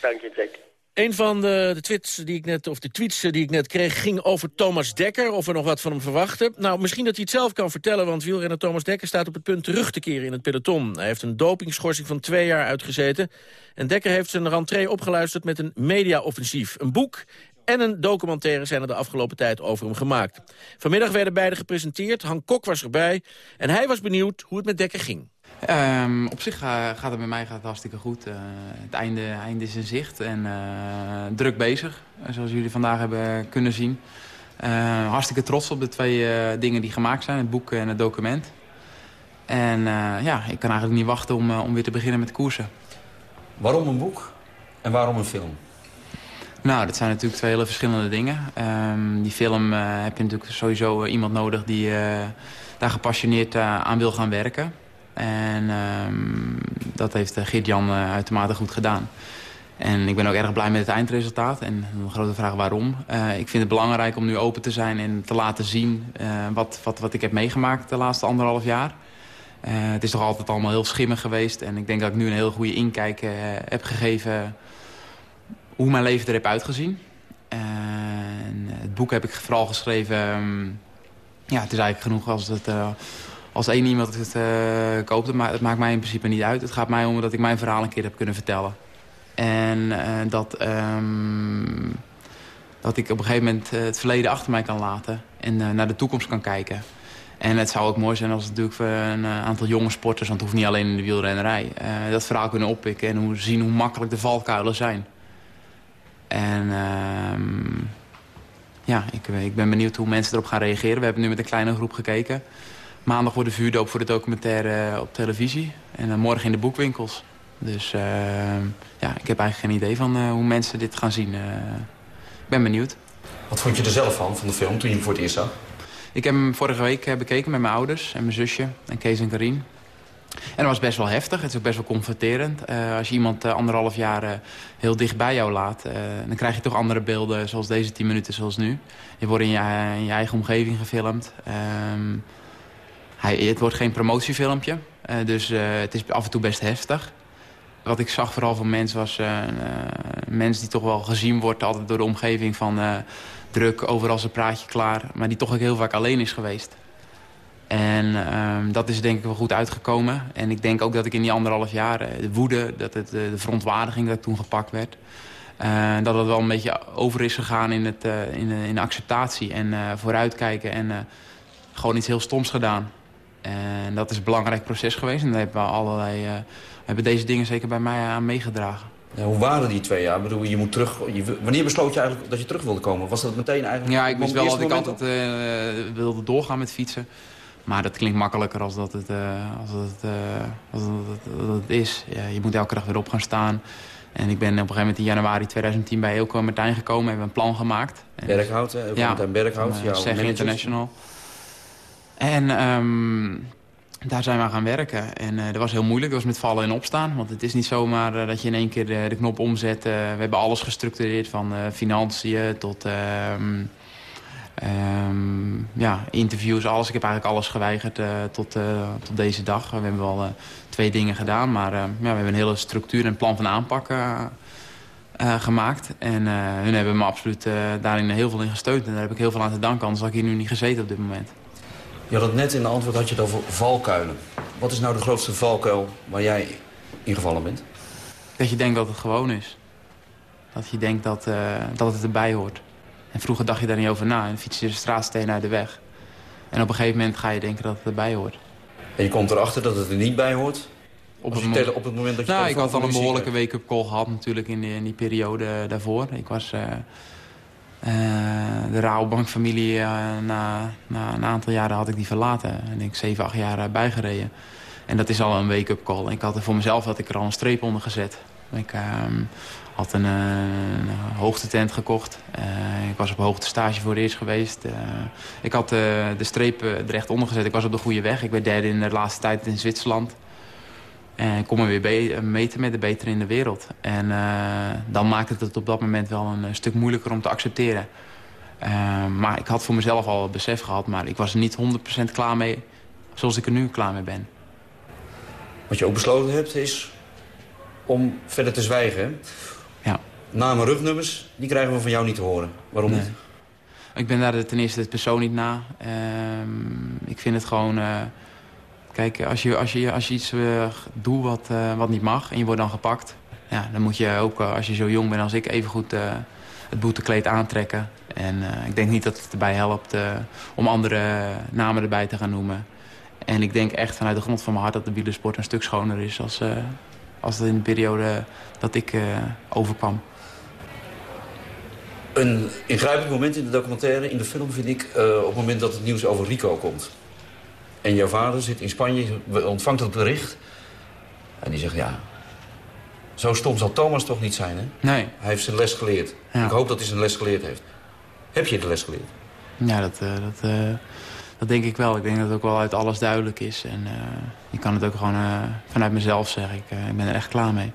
Dank je, Jack. Een van de, de tweets die ik net, of de tweets die ik net kreeg, ging over Thomas Dekker. Of we nog wat van hem verwachten. Nou, misschien dat hij het zelf kan vertellen, want wielrenner Thomas Dekker staat op het punt terug te keren in het peloton. Hij heeft een dopingschorsing van twee jaar uitgezeten. En Dekker heeft zijn rentree opgeluisterd met een media-offensief. Een boek en een documentaire zijn er de afgelopen tijd over hem gemaakt. Vanmiddag werden beide gepresenteerd, Han Kok was erbij. En hij was benieuwd hoe het met Dekker ging. Ehm, op zich gaat het met mij gaat het hartstikke goed. Eh, het einde, einde is in zicht en eh, druk bezig, zoals jullie vandaag hebben kunnen zien. Eh, hartstikke trots op de twee eh, dingen die gemaakt zijn, het boek en het document. En ja, ik kan eigenlijk niet wachten om, om weer te beginnen met koersen. Waarom een boek en waarom een film? Nou, dat zijn natuurlijk twee hele verschillende dingen. Ehm, die film heb je natuurlijk sowieso iemand nodig die daar gepassioneerd aan wil gaan werken. En ehm, dat heeft eh, Geert-Jan eh, uitermate goed gedaan. En ik ben ook erg blij met het eindresultaat. En een grote vraag waarom. Eh, ik vind het belangrijk om nu open te zijn en te laten zien wat, wat, wat ik heb meegemaakt de laatste anderhalf jaar. Het is toch altijd allemaal heel schimmig geweest. En ik denk dat ik nu een heel goede inkijk heb gegeven hoe mijn leven er heb uitgezien. En het boek heb ik vooral geschreven... ehm, ja, het is eigenlijk genoeg als, het, als één iemand het eh, koopt. Het, het maakt mij in principe niet uit. Het gaat mij om dat ik mijn verhaal een keer heb kunnen vertellen. En eh, dat, ehm, dat ik op een gegeven moment eh, het verleden achter mij kan laten. En naar de toekomst kan kijken. En het zou ook mooi zijn als natuurlijk voor een aantal jonge sporters... want het hoeft niet alleen in de wielrennerij... dat verhaal kunnen oppikken en hoe, zien hoe makkelijk de valkuilen zijn. En ehm, ja, ik, ik ben benieuwd hoe mensen erop gaan reageren. We hebben nu met een kleine groep gekeken. Maandag wordt de vuurdoop voor de documentaire op televisie. En dan morgen in de boekwinkels. Dus ehm, ja, ik heb eigenlijk geen idee van eh, hoe mensen dit gaan zien. Eh, ik ben benieuwd. Wat vond je er zelf van, van de film, toen je hem voor het eerst zag? Ik heb hem vorige week eh, bekeken met mijn ouders en mijn zusje en Kees en Karien. En dat was best wel heftig. Het is ook best wel confronterend. Eh, als je iemand eh, anderhalf jaar eh, heel dicht bij jou laat... eh, dan krijg je toch andere beelden zoals deze tien minuten zoals nu. Je wordt in je, in je eigen omgeving gefilmd. Hij, het wordt geen promotiefilmpje. eh, dus eh, het is af en toe best heftig. Wat ik zag vooral van mensen was eh, een mens die toch wel gezien wordt... altijd door de omgeving van druk, overal zijn praatje klaar. Maar die toch ook heel vaak alleen is geweest. En ehm, dat is denk ik wel goed uitgekomen. En ik denk ook dat ik in die anderhalf jaar de woede, dat het, de verontwaardiging dat toen gepakt werd... eh, dat het wel een beetje over is gegaan in, het, in, in acceptatie en vooruitkijken. En gewoon iets heel stoms gedaan. En dat is een belangrijk proces geweest. En daar hebben, we allerlei, eh, hebben deze dingen zeker bij mij aan meegedragen. Ja, hoe waren die twee jaar? Ik bedoel, je moet terug, je, wanneer besloot je eigenlijk dat je terug wilde komen? Was dat meteen eigenlijk... Ja, ik wist wel dat ik altijd eh, wilde doorgaan met fietsen. Maar dat klinkt makkelijker als dat het, eh, als dat het, als dat het, dat het is. Ja, je moet elke dag weer op gaan staan. En ik ben op een gegeven moment in januari 2010 bij Eelco en Martijn gekomen. Hebben een plan gemaakt. En- Berghout, hè? Martijn Berghout, van, jouw. International. En ehm, daar zijn we aan gaan werken. En eh, dat was heel moeilijk. Dat was met vallen en opstaan. Want het is niet zomaar eh, dat je in één keer de, knop omzet. Eh, we hebben alles gestructureerd. Van financiën tot ehm, Ehm, ja, interviews, alles. Ik heb eigenlijk alles geweigerd tot, tot deze dag. We hebben wel twee dingen gedaan, maar ja, we hebben een hele structuur en plan van aanpak gemaakt. En hun hebben me absoluut daarin heel veel in gesteund. En daar heb ik heel veel aan te danken, anders had ik hier nu niet gezeten op dit moment. Je had het net in de antwoord had je het over valkuilen. Wat is nou de grootste valkuil waar jij in gevallen bent? Dat je denkt dat het gewoon is. Dat je denkt dat, dat het erbij hoort. En vroeger dacht je daar niet over na en fiets je de straatsteen uit de weg. En op een gegeven moment ga je denken dat het erbij hoort. En je komt erachter dat het er niet bij hoort? Op het, moment, op het moment dat je nou, ik had al een behoorlijke wake-up call gehad natuurlijk in, die, in die periode daarvoor. Ik was uh, uh, de Rabobank-familie, uh, na, na een aantal jaren had ik die verlaten. En ik zeven, acht jaar bijgereden. En dat is al een wake-up call. Ik had er voor mezelf had ik er al een streep onder gezet. Ik ehm, had een, een hoogtetent gekocht. Ik was op hoogte stage voor het eerst geweest. Ik had de streep er onder gezet. Ik was op de goede weg. Ik werd derde in de laatste tijd in Zwitserland. En me weer meten met de betere in de wereld. En dan maakte het op dat moment wel een stuk moeilijker om te accepteren. maar ik had voor mezelf al het besef gehad. Maar ik was er niet 100% klaar mee zoals ik er nu klaar mee ben. Wat je ook besloten hebt is om verder te zwijgen. Ja. Namen, rugnummers, die krijgen we van jou niet te horen. Waarom nee. niet? Ik ben daar ten eerste het persoon niet na. Uh, ik vind het gewoon... Kijk, als je, als je, als je iets uh, doet wat, wat niet mag en je wordt dan gepakt... Ja, dan moet je ook, als je zo jong bent als ik, even goed het boetekleed aantrekken. En ik denk niet dat het erbij helpt om andere namen erbij te gaan noemen. En ik denk echt vanuit de grond van mijn hart dat de wielersport een stuk schoner is... als, als dat in de periode dat ik overkwam. Een ingrijpend moment in de documentaire, in de film vind ik... Op het moment dat het nieuws over Rico komt. En jouw vader zit in Spanje, ontvangt het bericht. En die zegt, ja, zo stom zal Thomas toch niet zijn, hè? Nee. Hij heeft zijn les geleerd. Ja. Ik hoop dat hij zijn les geleerd heeft. Heb je de les geleerd? Ja, dat, uh, dat, uh, dat denk ik wel. Ik denk dat het ook wel uit alles duidelijk is. En uh, ik kan het ook gewoon vanuit mezelf zeggen. Ik, ik ben er echt klaar mee.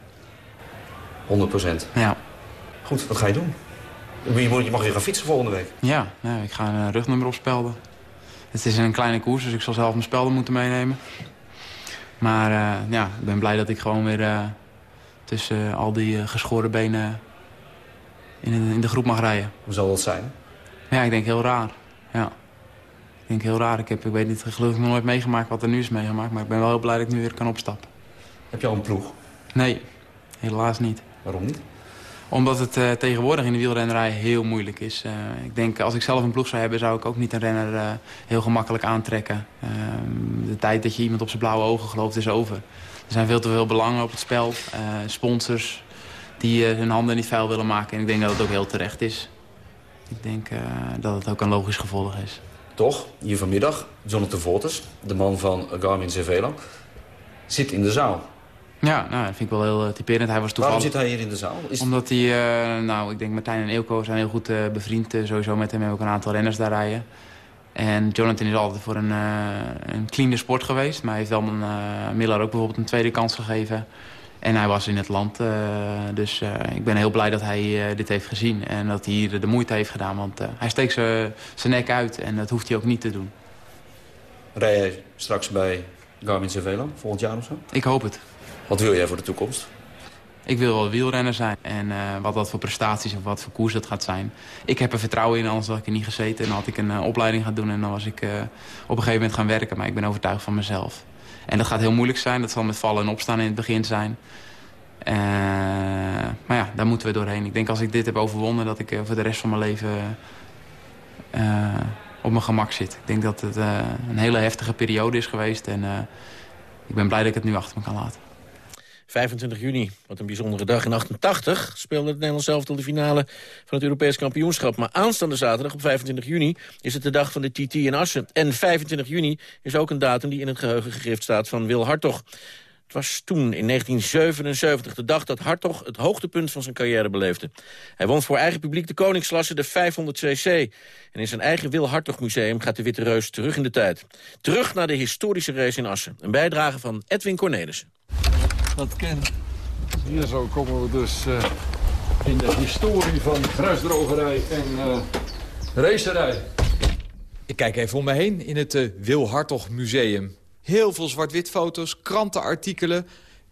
100 procent? Ja. Goed, wat ga je doen? Je mag weer gaan fietsen volgende week. Ja, nou, ik ga een rugnummer opspelden. Het is een kleine koers, dus ik zal zelf mijn spelden moeten meenemen. Maar uh, ja, ik ben blij dat ik gewoon weer uh, tussen uh, al die geschoren benen in, in, de groep mag rijden. Hoe zal dat zijn? Ja, ik denk heel raar. Ja. Ik denk heel raar. Ik, heb, ik weet niet, gelukkig nog nooit meegemaakt wat er nu is meegemaakt. Maar ik ben wel heel blij dat ik nu weer kan opstappen. Heb je al een ploeg? Nee, helaas niet. Waarom niet? Omdat het uh, tegenwoordig in de wielrennerij heel moeilijk is. Uh, ik denk, als ik zelf een ploeg zou hebben, zou ik ook niet een renner uh, heel gemakkelijk aantrekken. de tijd dat je iemand op zijn blauwe ogen gelooft is over. Er zijn veel te veel belangen op het spel. sponsors die hun handen niet vuil willen maken. En ik denk dat het ook heel terecht is. Ik denk dat het ook een logisch gevolg is. Toch, hier vanmiddag, Jonathan Volters, de man van Garmin Cervelo, zit in de zaal. Ja, nou, dat vind ik wel heel uh, typerend. Hij was toevallig... Waarom zit hij hier in de zaal? Is... Omdat hij, uh, nou, ik denk Martijn en Eelco zijn heel goed uh, bevriend. sowieso met hem hebben ook een aantal renners daar rijden. En Jonathan is altijd voor een, een clean sport geweest. Maar hij heeft dan Miller ook bijvoorbeeld een tweede kans gegeven. En hij was in het land. dus ik ben heel blij dat hij dit heeft gezien. En dat hij hier de moeite heeft gedaan. Want hij steekt zijn nek uit. En dat hoeft hij ook niet te doen. Rij jij straks bij Garmin Cervelo volgend jaar of zo? Ik hoop het. Wat wil jij voor de toekomst? Ik wil wel wielrenner zijn. En uh, wat dat voor prestaties of wat voor koers dat gaat zijn. Ik heb er vertrouwen in, anders had ik er niet gezeten. En dan had ik een uh, opleiding gaan doen en dan was ik uh, op een gegeven moment gaan werken. Maar ik ben overtuigd van mezelf. En dat gaat heel moeilijk zijn. Dat zal met vallen en opstaan in het begin zijn. maar ja, daar moeten we doorheen. Ik denk als ik dit heb overwonnen, dat ik voor de rest van mijn leven op mijn gemak zit. Ik denk dat het een hele heftige periode is geweest. En ik ben blij dat ik het nu achter me kan laten. 25 juni, wat een bijzondere dag. In 88 speelde het Nederlands elftal de finale van het Europees kampioenschap. Maar aanstaande zaterdag op 25 juni is het de dag van de TT in Assen. En 25 juni is ook een datum die in het geheugen gegrift staat van Wil Hartog. Het was toen, in 1977, de dag dat Hartog het hoogtepunt van zijn carrière beleefde. Hij won voor eigen publiek de koningsklasse de 500cc. En in zijn eigen Wil Hartog museum gaat de Witte Reus terug in de tijd. Terug naar de historische race in Assen. Een bijdrage van Edwin Cornelissen. Dat kent. Hier zo komen we dus uh, in de historie van gruisdrogerij en uh, racerij. Ik kijk even om me heen in het uh, Wil Hartog Museum. Heel veel zwart-wit foto's, krantenartikelen.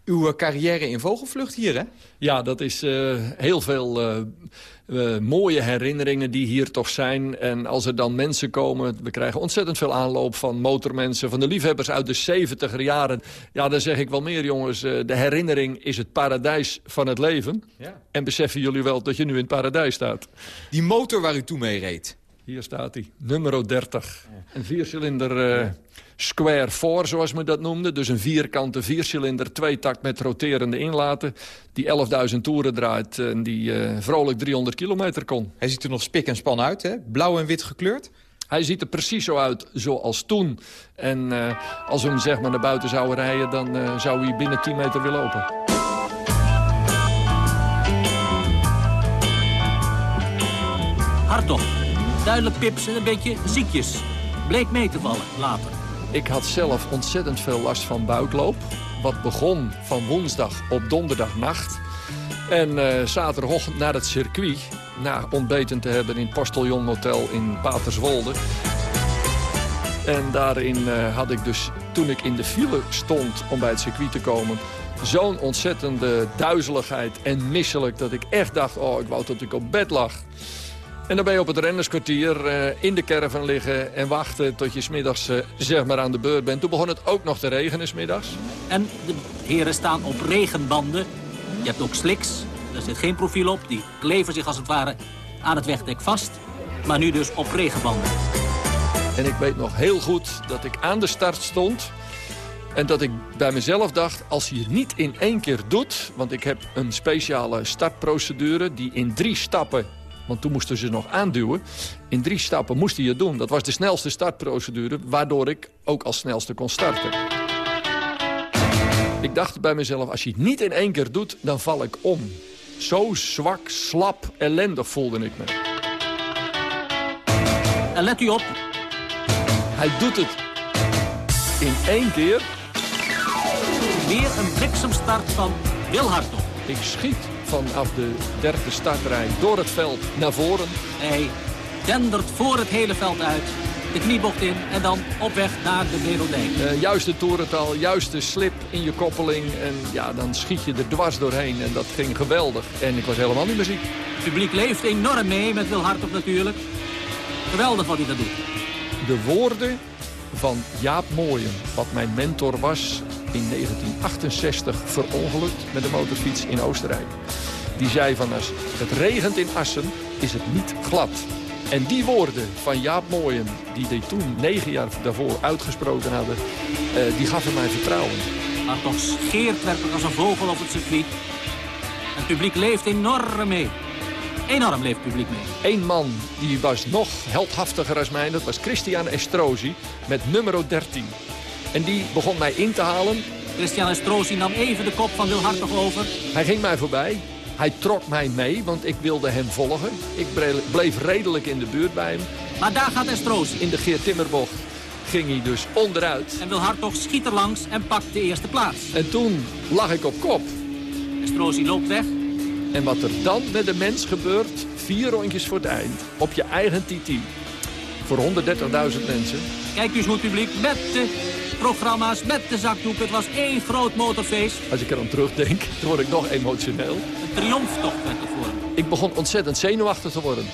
Uw carrière in vogelvlucht hier, hè? Ja, dat is uh, heel veel mooie herinneringen die hier toch zijn. En als er dan mensen komen, we krijgen ontzettend veel aanloop van motormensen... van de liefhebbers uit de 70 jaren. Ja, dan zeg ik wel meer, jongens. de herinnering is het paradijs van het leven. Ja. En beseffen jullie wel dat je nu in het paradijs staat. Die motor waar u toe mee reed? Hier staat hij, nummer 30. Een viercilinder uh, square 4, zoals men dat noemde. Dus een vierkante viercilinder, tweetakt met roterende inlaten. Die 11.000 toeren draait en die uh, vrolijk 300 kilometer kon. Hij ziet er nog spik en span uit, hè? Blauw en wit gekleurd? Hij ziet er precies zo uit zoals toen. En uh, als we hem zeg maar naar buiten zouden rijden... dan zou hij binnen 10 meter weer lopen. Hartog. Duidelijk pips en een beetje ziekjes. Bleek mee te vallen later. Ik had zelf ontzettend veel last van buikloop. Wat begon van woensdag op donderdagnacht. En uh, zaterdagochtend naar het circuit. Na ontbeten te hebben in het Hotel in Paterswolde. En daarin uh, had ik dus, toen ik in de file stond om bij het circuit te komen... zo'n ontzettende duizeligheid en misselijk dat ik echt dacht... oh, ik wou dat ik op bed lag. En dan ben je op het rennerskwartier uh, in de caravan liggen en wachten tot je smiddags uh, zeg maar aan de beurt bent. Toen begon het ook nog te regenen smiddags. En de heren staan op regenbanden. Je hebt ook slicks, daar zit geen profiel op. Die kleven zich als het ware aan het wegdek vast. Maar nu dus op regenbanden. En ik weet nog heel goed dat ik aan de start stond... En dat ik bij mezelf dacht, als je het niet in één keer doet... want ik heb een speciale startprocedure die in drie stappen want toen moesten ze nog aanduwen. In drie stappen moest hij het doen. Dat was de snelste startprocedure, waardoor ik ook als snelste kon starten. Ik dacht bij mezelf, als je het niet in één keer doet, dan val ik om. Zo zwak, slap, ellendig voelde ik me. En let u op. Hij doet het in één keer. Weer een bliksemstart van Wil Hartog. Ik schiet vanaf de derde startrij door het veld naar voren. Hij dendert voor het hele veld uit. De kniebocht in en dan op weg naar de Wereldijk. Uh, juiste toerental, juiste slip in je koppeling. En ja, dan schiet je er dwars doorheen. En dat ging geweldig. En ik was helemaal niet meer ziek. Het publiek leeft enorm mee met Wil Hartog natuurlijk. Geweldig wat hij dat doet. De woorden van Jaap Mooien, wat mijn mentor was in 1968 verongelukt met de motorfiets in Oostenrijk. Die zei van als het regent in Assen is het niet glad. En die woorden van Jaap Mooien, die die toen negen jaar daarvoor uitgesproken hadden, uh, die gaven mij vertrouwen. Maar toch scheert werkelijk als een vogel op het circuit. Het publiek leeft enorm mee. Enorm leeft het publiek mee. Eén man die was nog heldhaftiger als mij. Dat was Christian Estrosi met nummer 13. En die begon mij in te halen. Christian Estrosi nam even de kop van Wil Hartog over. Hij ging mij voorbij. Hij trok mij mee, want ik wilde hem volgen. Ik bleef redelijk in de buurt bij hem. Maar daar gaat Estrosi. In de Geert Timmerbocht ging hij dus onderuit. En Wil Hartog schiet er langs en pakt de eerste plaats. En toen lag ik op kop. Estrosi loopt weg. En wat er dan met de mens gebeurt, vier rondjes voor het eind, op je eigen TT. Voor 130.000 mensen. Kijk eens hoe het publiek met de programma's, met de zakdoek. Het was één groot motorfeest. Als ik er aan terugdenk, dan word ik nog emotioneel. Een triomftocht werd het voor hem. Ik begon ontzettend zenuwachtig te worden.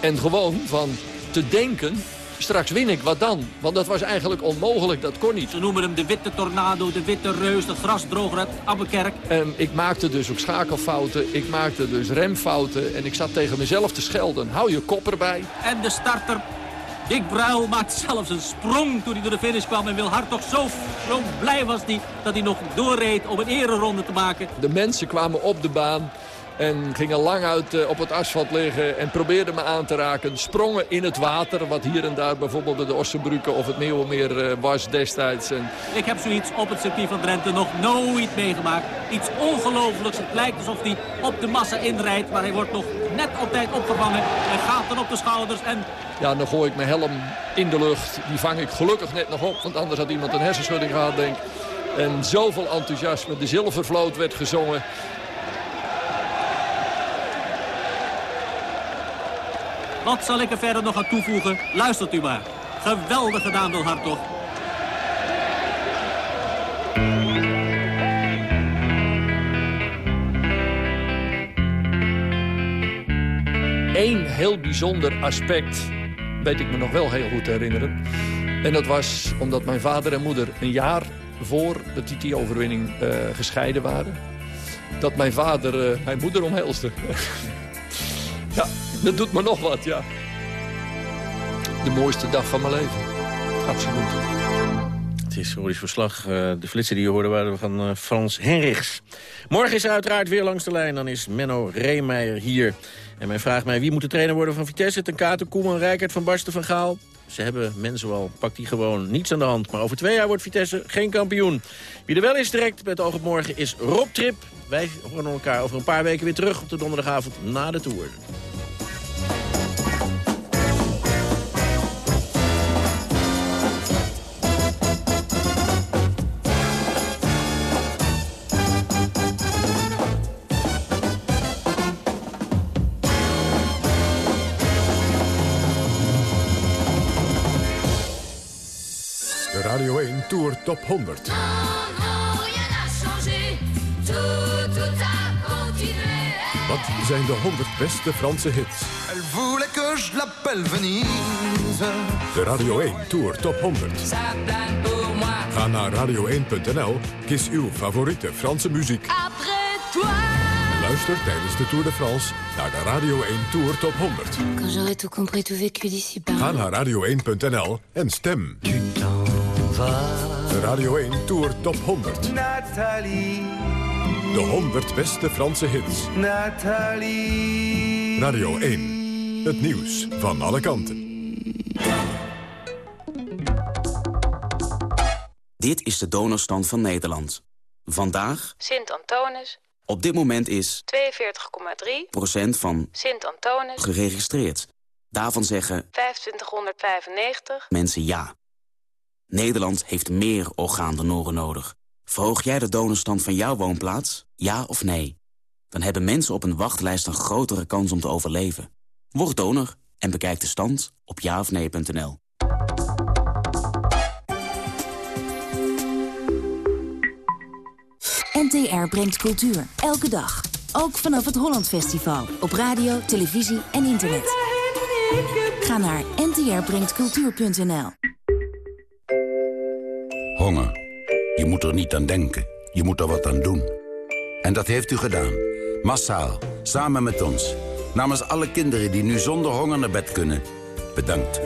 En gewoon van te denken, straks win ik, wat dan? Want dat was eigenlijk onmogelijk, dat kon niet. Ze noemen hem de witte tornado, de witte reus, de grasdroger uit Abbekerk. En ik maakte dus ook schakelfouten, ik maakte dus remfouten... en ik zat tegen mezelf te schelden. Hou je kop erbij. En de starter Dick Bruil maakt zelfs een sprong toen hij door de finish kwam. En Wil Hartog zo, zo blij was hij dat hij nog doorreed om een ereronde te maken. De mensen kwamen op de baan en gingen lang uit uh, op het asfalt liggen en probeerden me aan te raken. Sprongen in het water, wat hier en daar bijvoorbeeld de Ossenbrücken of het Nieuwemeer uh, was destijds. En... Ik heb zoiets op het circuit van Drenthe nog nooit meegemaakt. Iets ongelooflijks. Het lijkt alsof hij op de massa inrijdt, maar hij wordt nog net op tijd opgevangen. En gaat dan op de schouders en... Ja, dan gooi ik mijn helm in de lucht. Die vang ik gelukkig net nog op, want anders had iemand een hersenschudding gehad, denk ik. En zoveel enthousiasme. De zilvervloot werd gezongen. Wat zal ik er verder nog aan toevoegen? Luistert u maar. Geweldig gedaan door Hartog. Eén heel bijzonder aspect weet ik me nog wel heel goed herinneren. En dat was omdat mijn vader en moeder een jaar voor de TT-overwinning eh, gescheiden waren. Dat mijn vader eh, mijn moeder omhelste. Dat doet me nog wat, ja. De mooiste dag van mijn leven. Absoluut. Het historisch verslag. eh, de flitsen die je hoorde waren van eh, Frans Henrichs. Morgen is er uiteraard weer langs de lijn. Dan is Menno Reemeijer hier. En men vraagt mij wie moet de trainer worden van Vitesse? Ten Katen, Koeman, Rijkaard, Van Barsten, Van Gaal. Ze hebben mensen wel, pakt die gewoon niets aan de hand. Maar over twee jaar wordt Vitesse geen kampioen. Wie er wel is direct met oog op morgen is Rob Trip. Wij horen elkaar over een paar weken weer terug op de donderdagavond na de Tour. Tour Top 100. Wat zijn de 100 beste Franse hits? Elle voulait que je l'appelle Venise. De Radio 1 Tour Top 100. Ga naar radio1.nl, kies uw favoriete Franse muziek. Luister tijdens de Tour de France naar de Radio 1 Tour Top 100. Quand j'aurai tout compris, tout vécu d'ici par Ga naar radio1.nl en stem. De Radio 1 Tour Top 100. Nathalie, De 100 beste Franse hits. Nathalie. Radio 1. Het nieuws van alle kanten. Dit is de donorstand van Nederland. Vandaag, Sint-Antonis, op dit moment is 42,3. procent van Sint-Antonis, geregistreerd. Daarvan zeggen 2595. mensen ja. Nederland heeft meer orgaandonoren nodig. Verhoog jij de donorstand van jouw woonplaats? Ja of nee? Dan hebben mensen op een wachtlijst een grotere kans om te overleven. Word donor en bekijk de stand op jaofnee.nl. NTR brengt cultuur. Elke dag. Ook vanaf het Holland Festival. Op radio, televisie en internet. Ga naar ntrbrengtcultuur.nl Honger. Je moet er niet aan denken. Je moet er wat aan doen. En dat heeft u gedaan. Massaal. Samen met ons. Namens alle kinderen die nu zonder honger naar bed kunnen. Bedankt.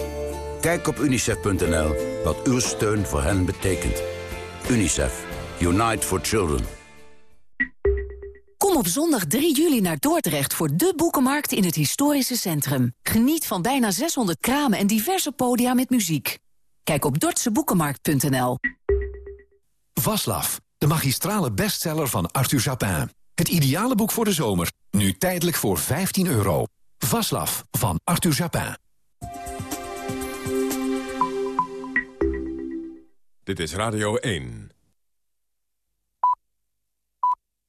Kijk op unicef.nl wat uw steun voor hen betekent. UNICEF. Unite for Children. Kom op zondag 3 juli naar Dordrecht voor de boekenmarkt in het historische centrum. Geniet van bijna 600 kramen en diverse podia met muziek. Kijk op dortseboekenmarkt.nl. Vaslav, de magistrale bestseller van Arthur Japin. Het ideale boek voor de zomer, nu tijdelijk voor 15 euro. Vaslav van Arthur Japin. Dit is Radio 1.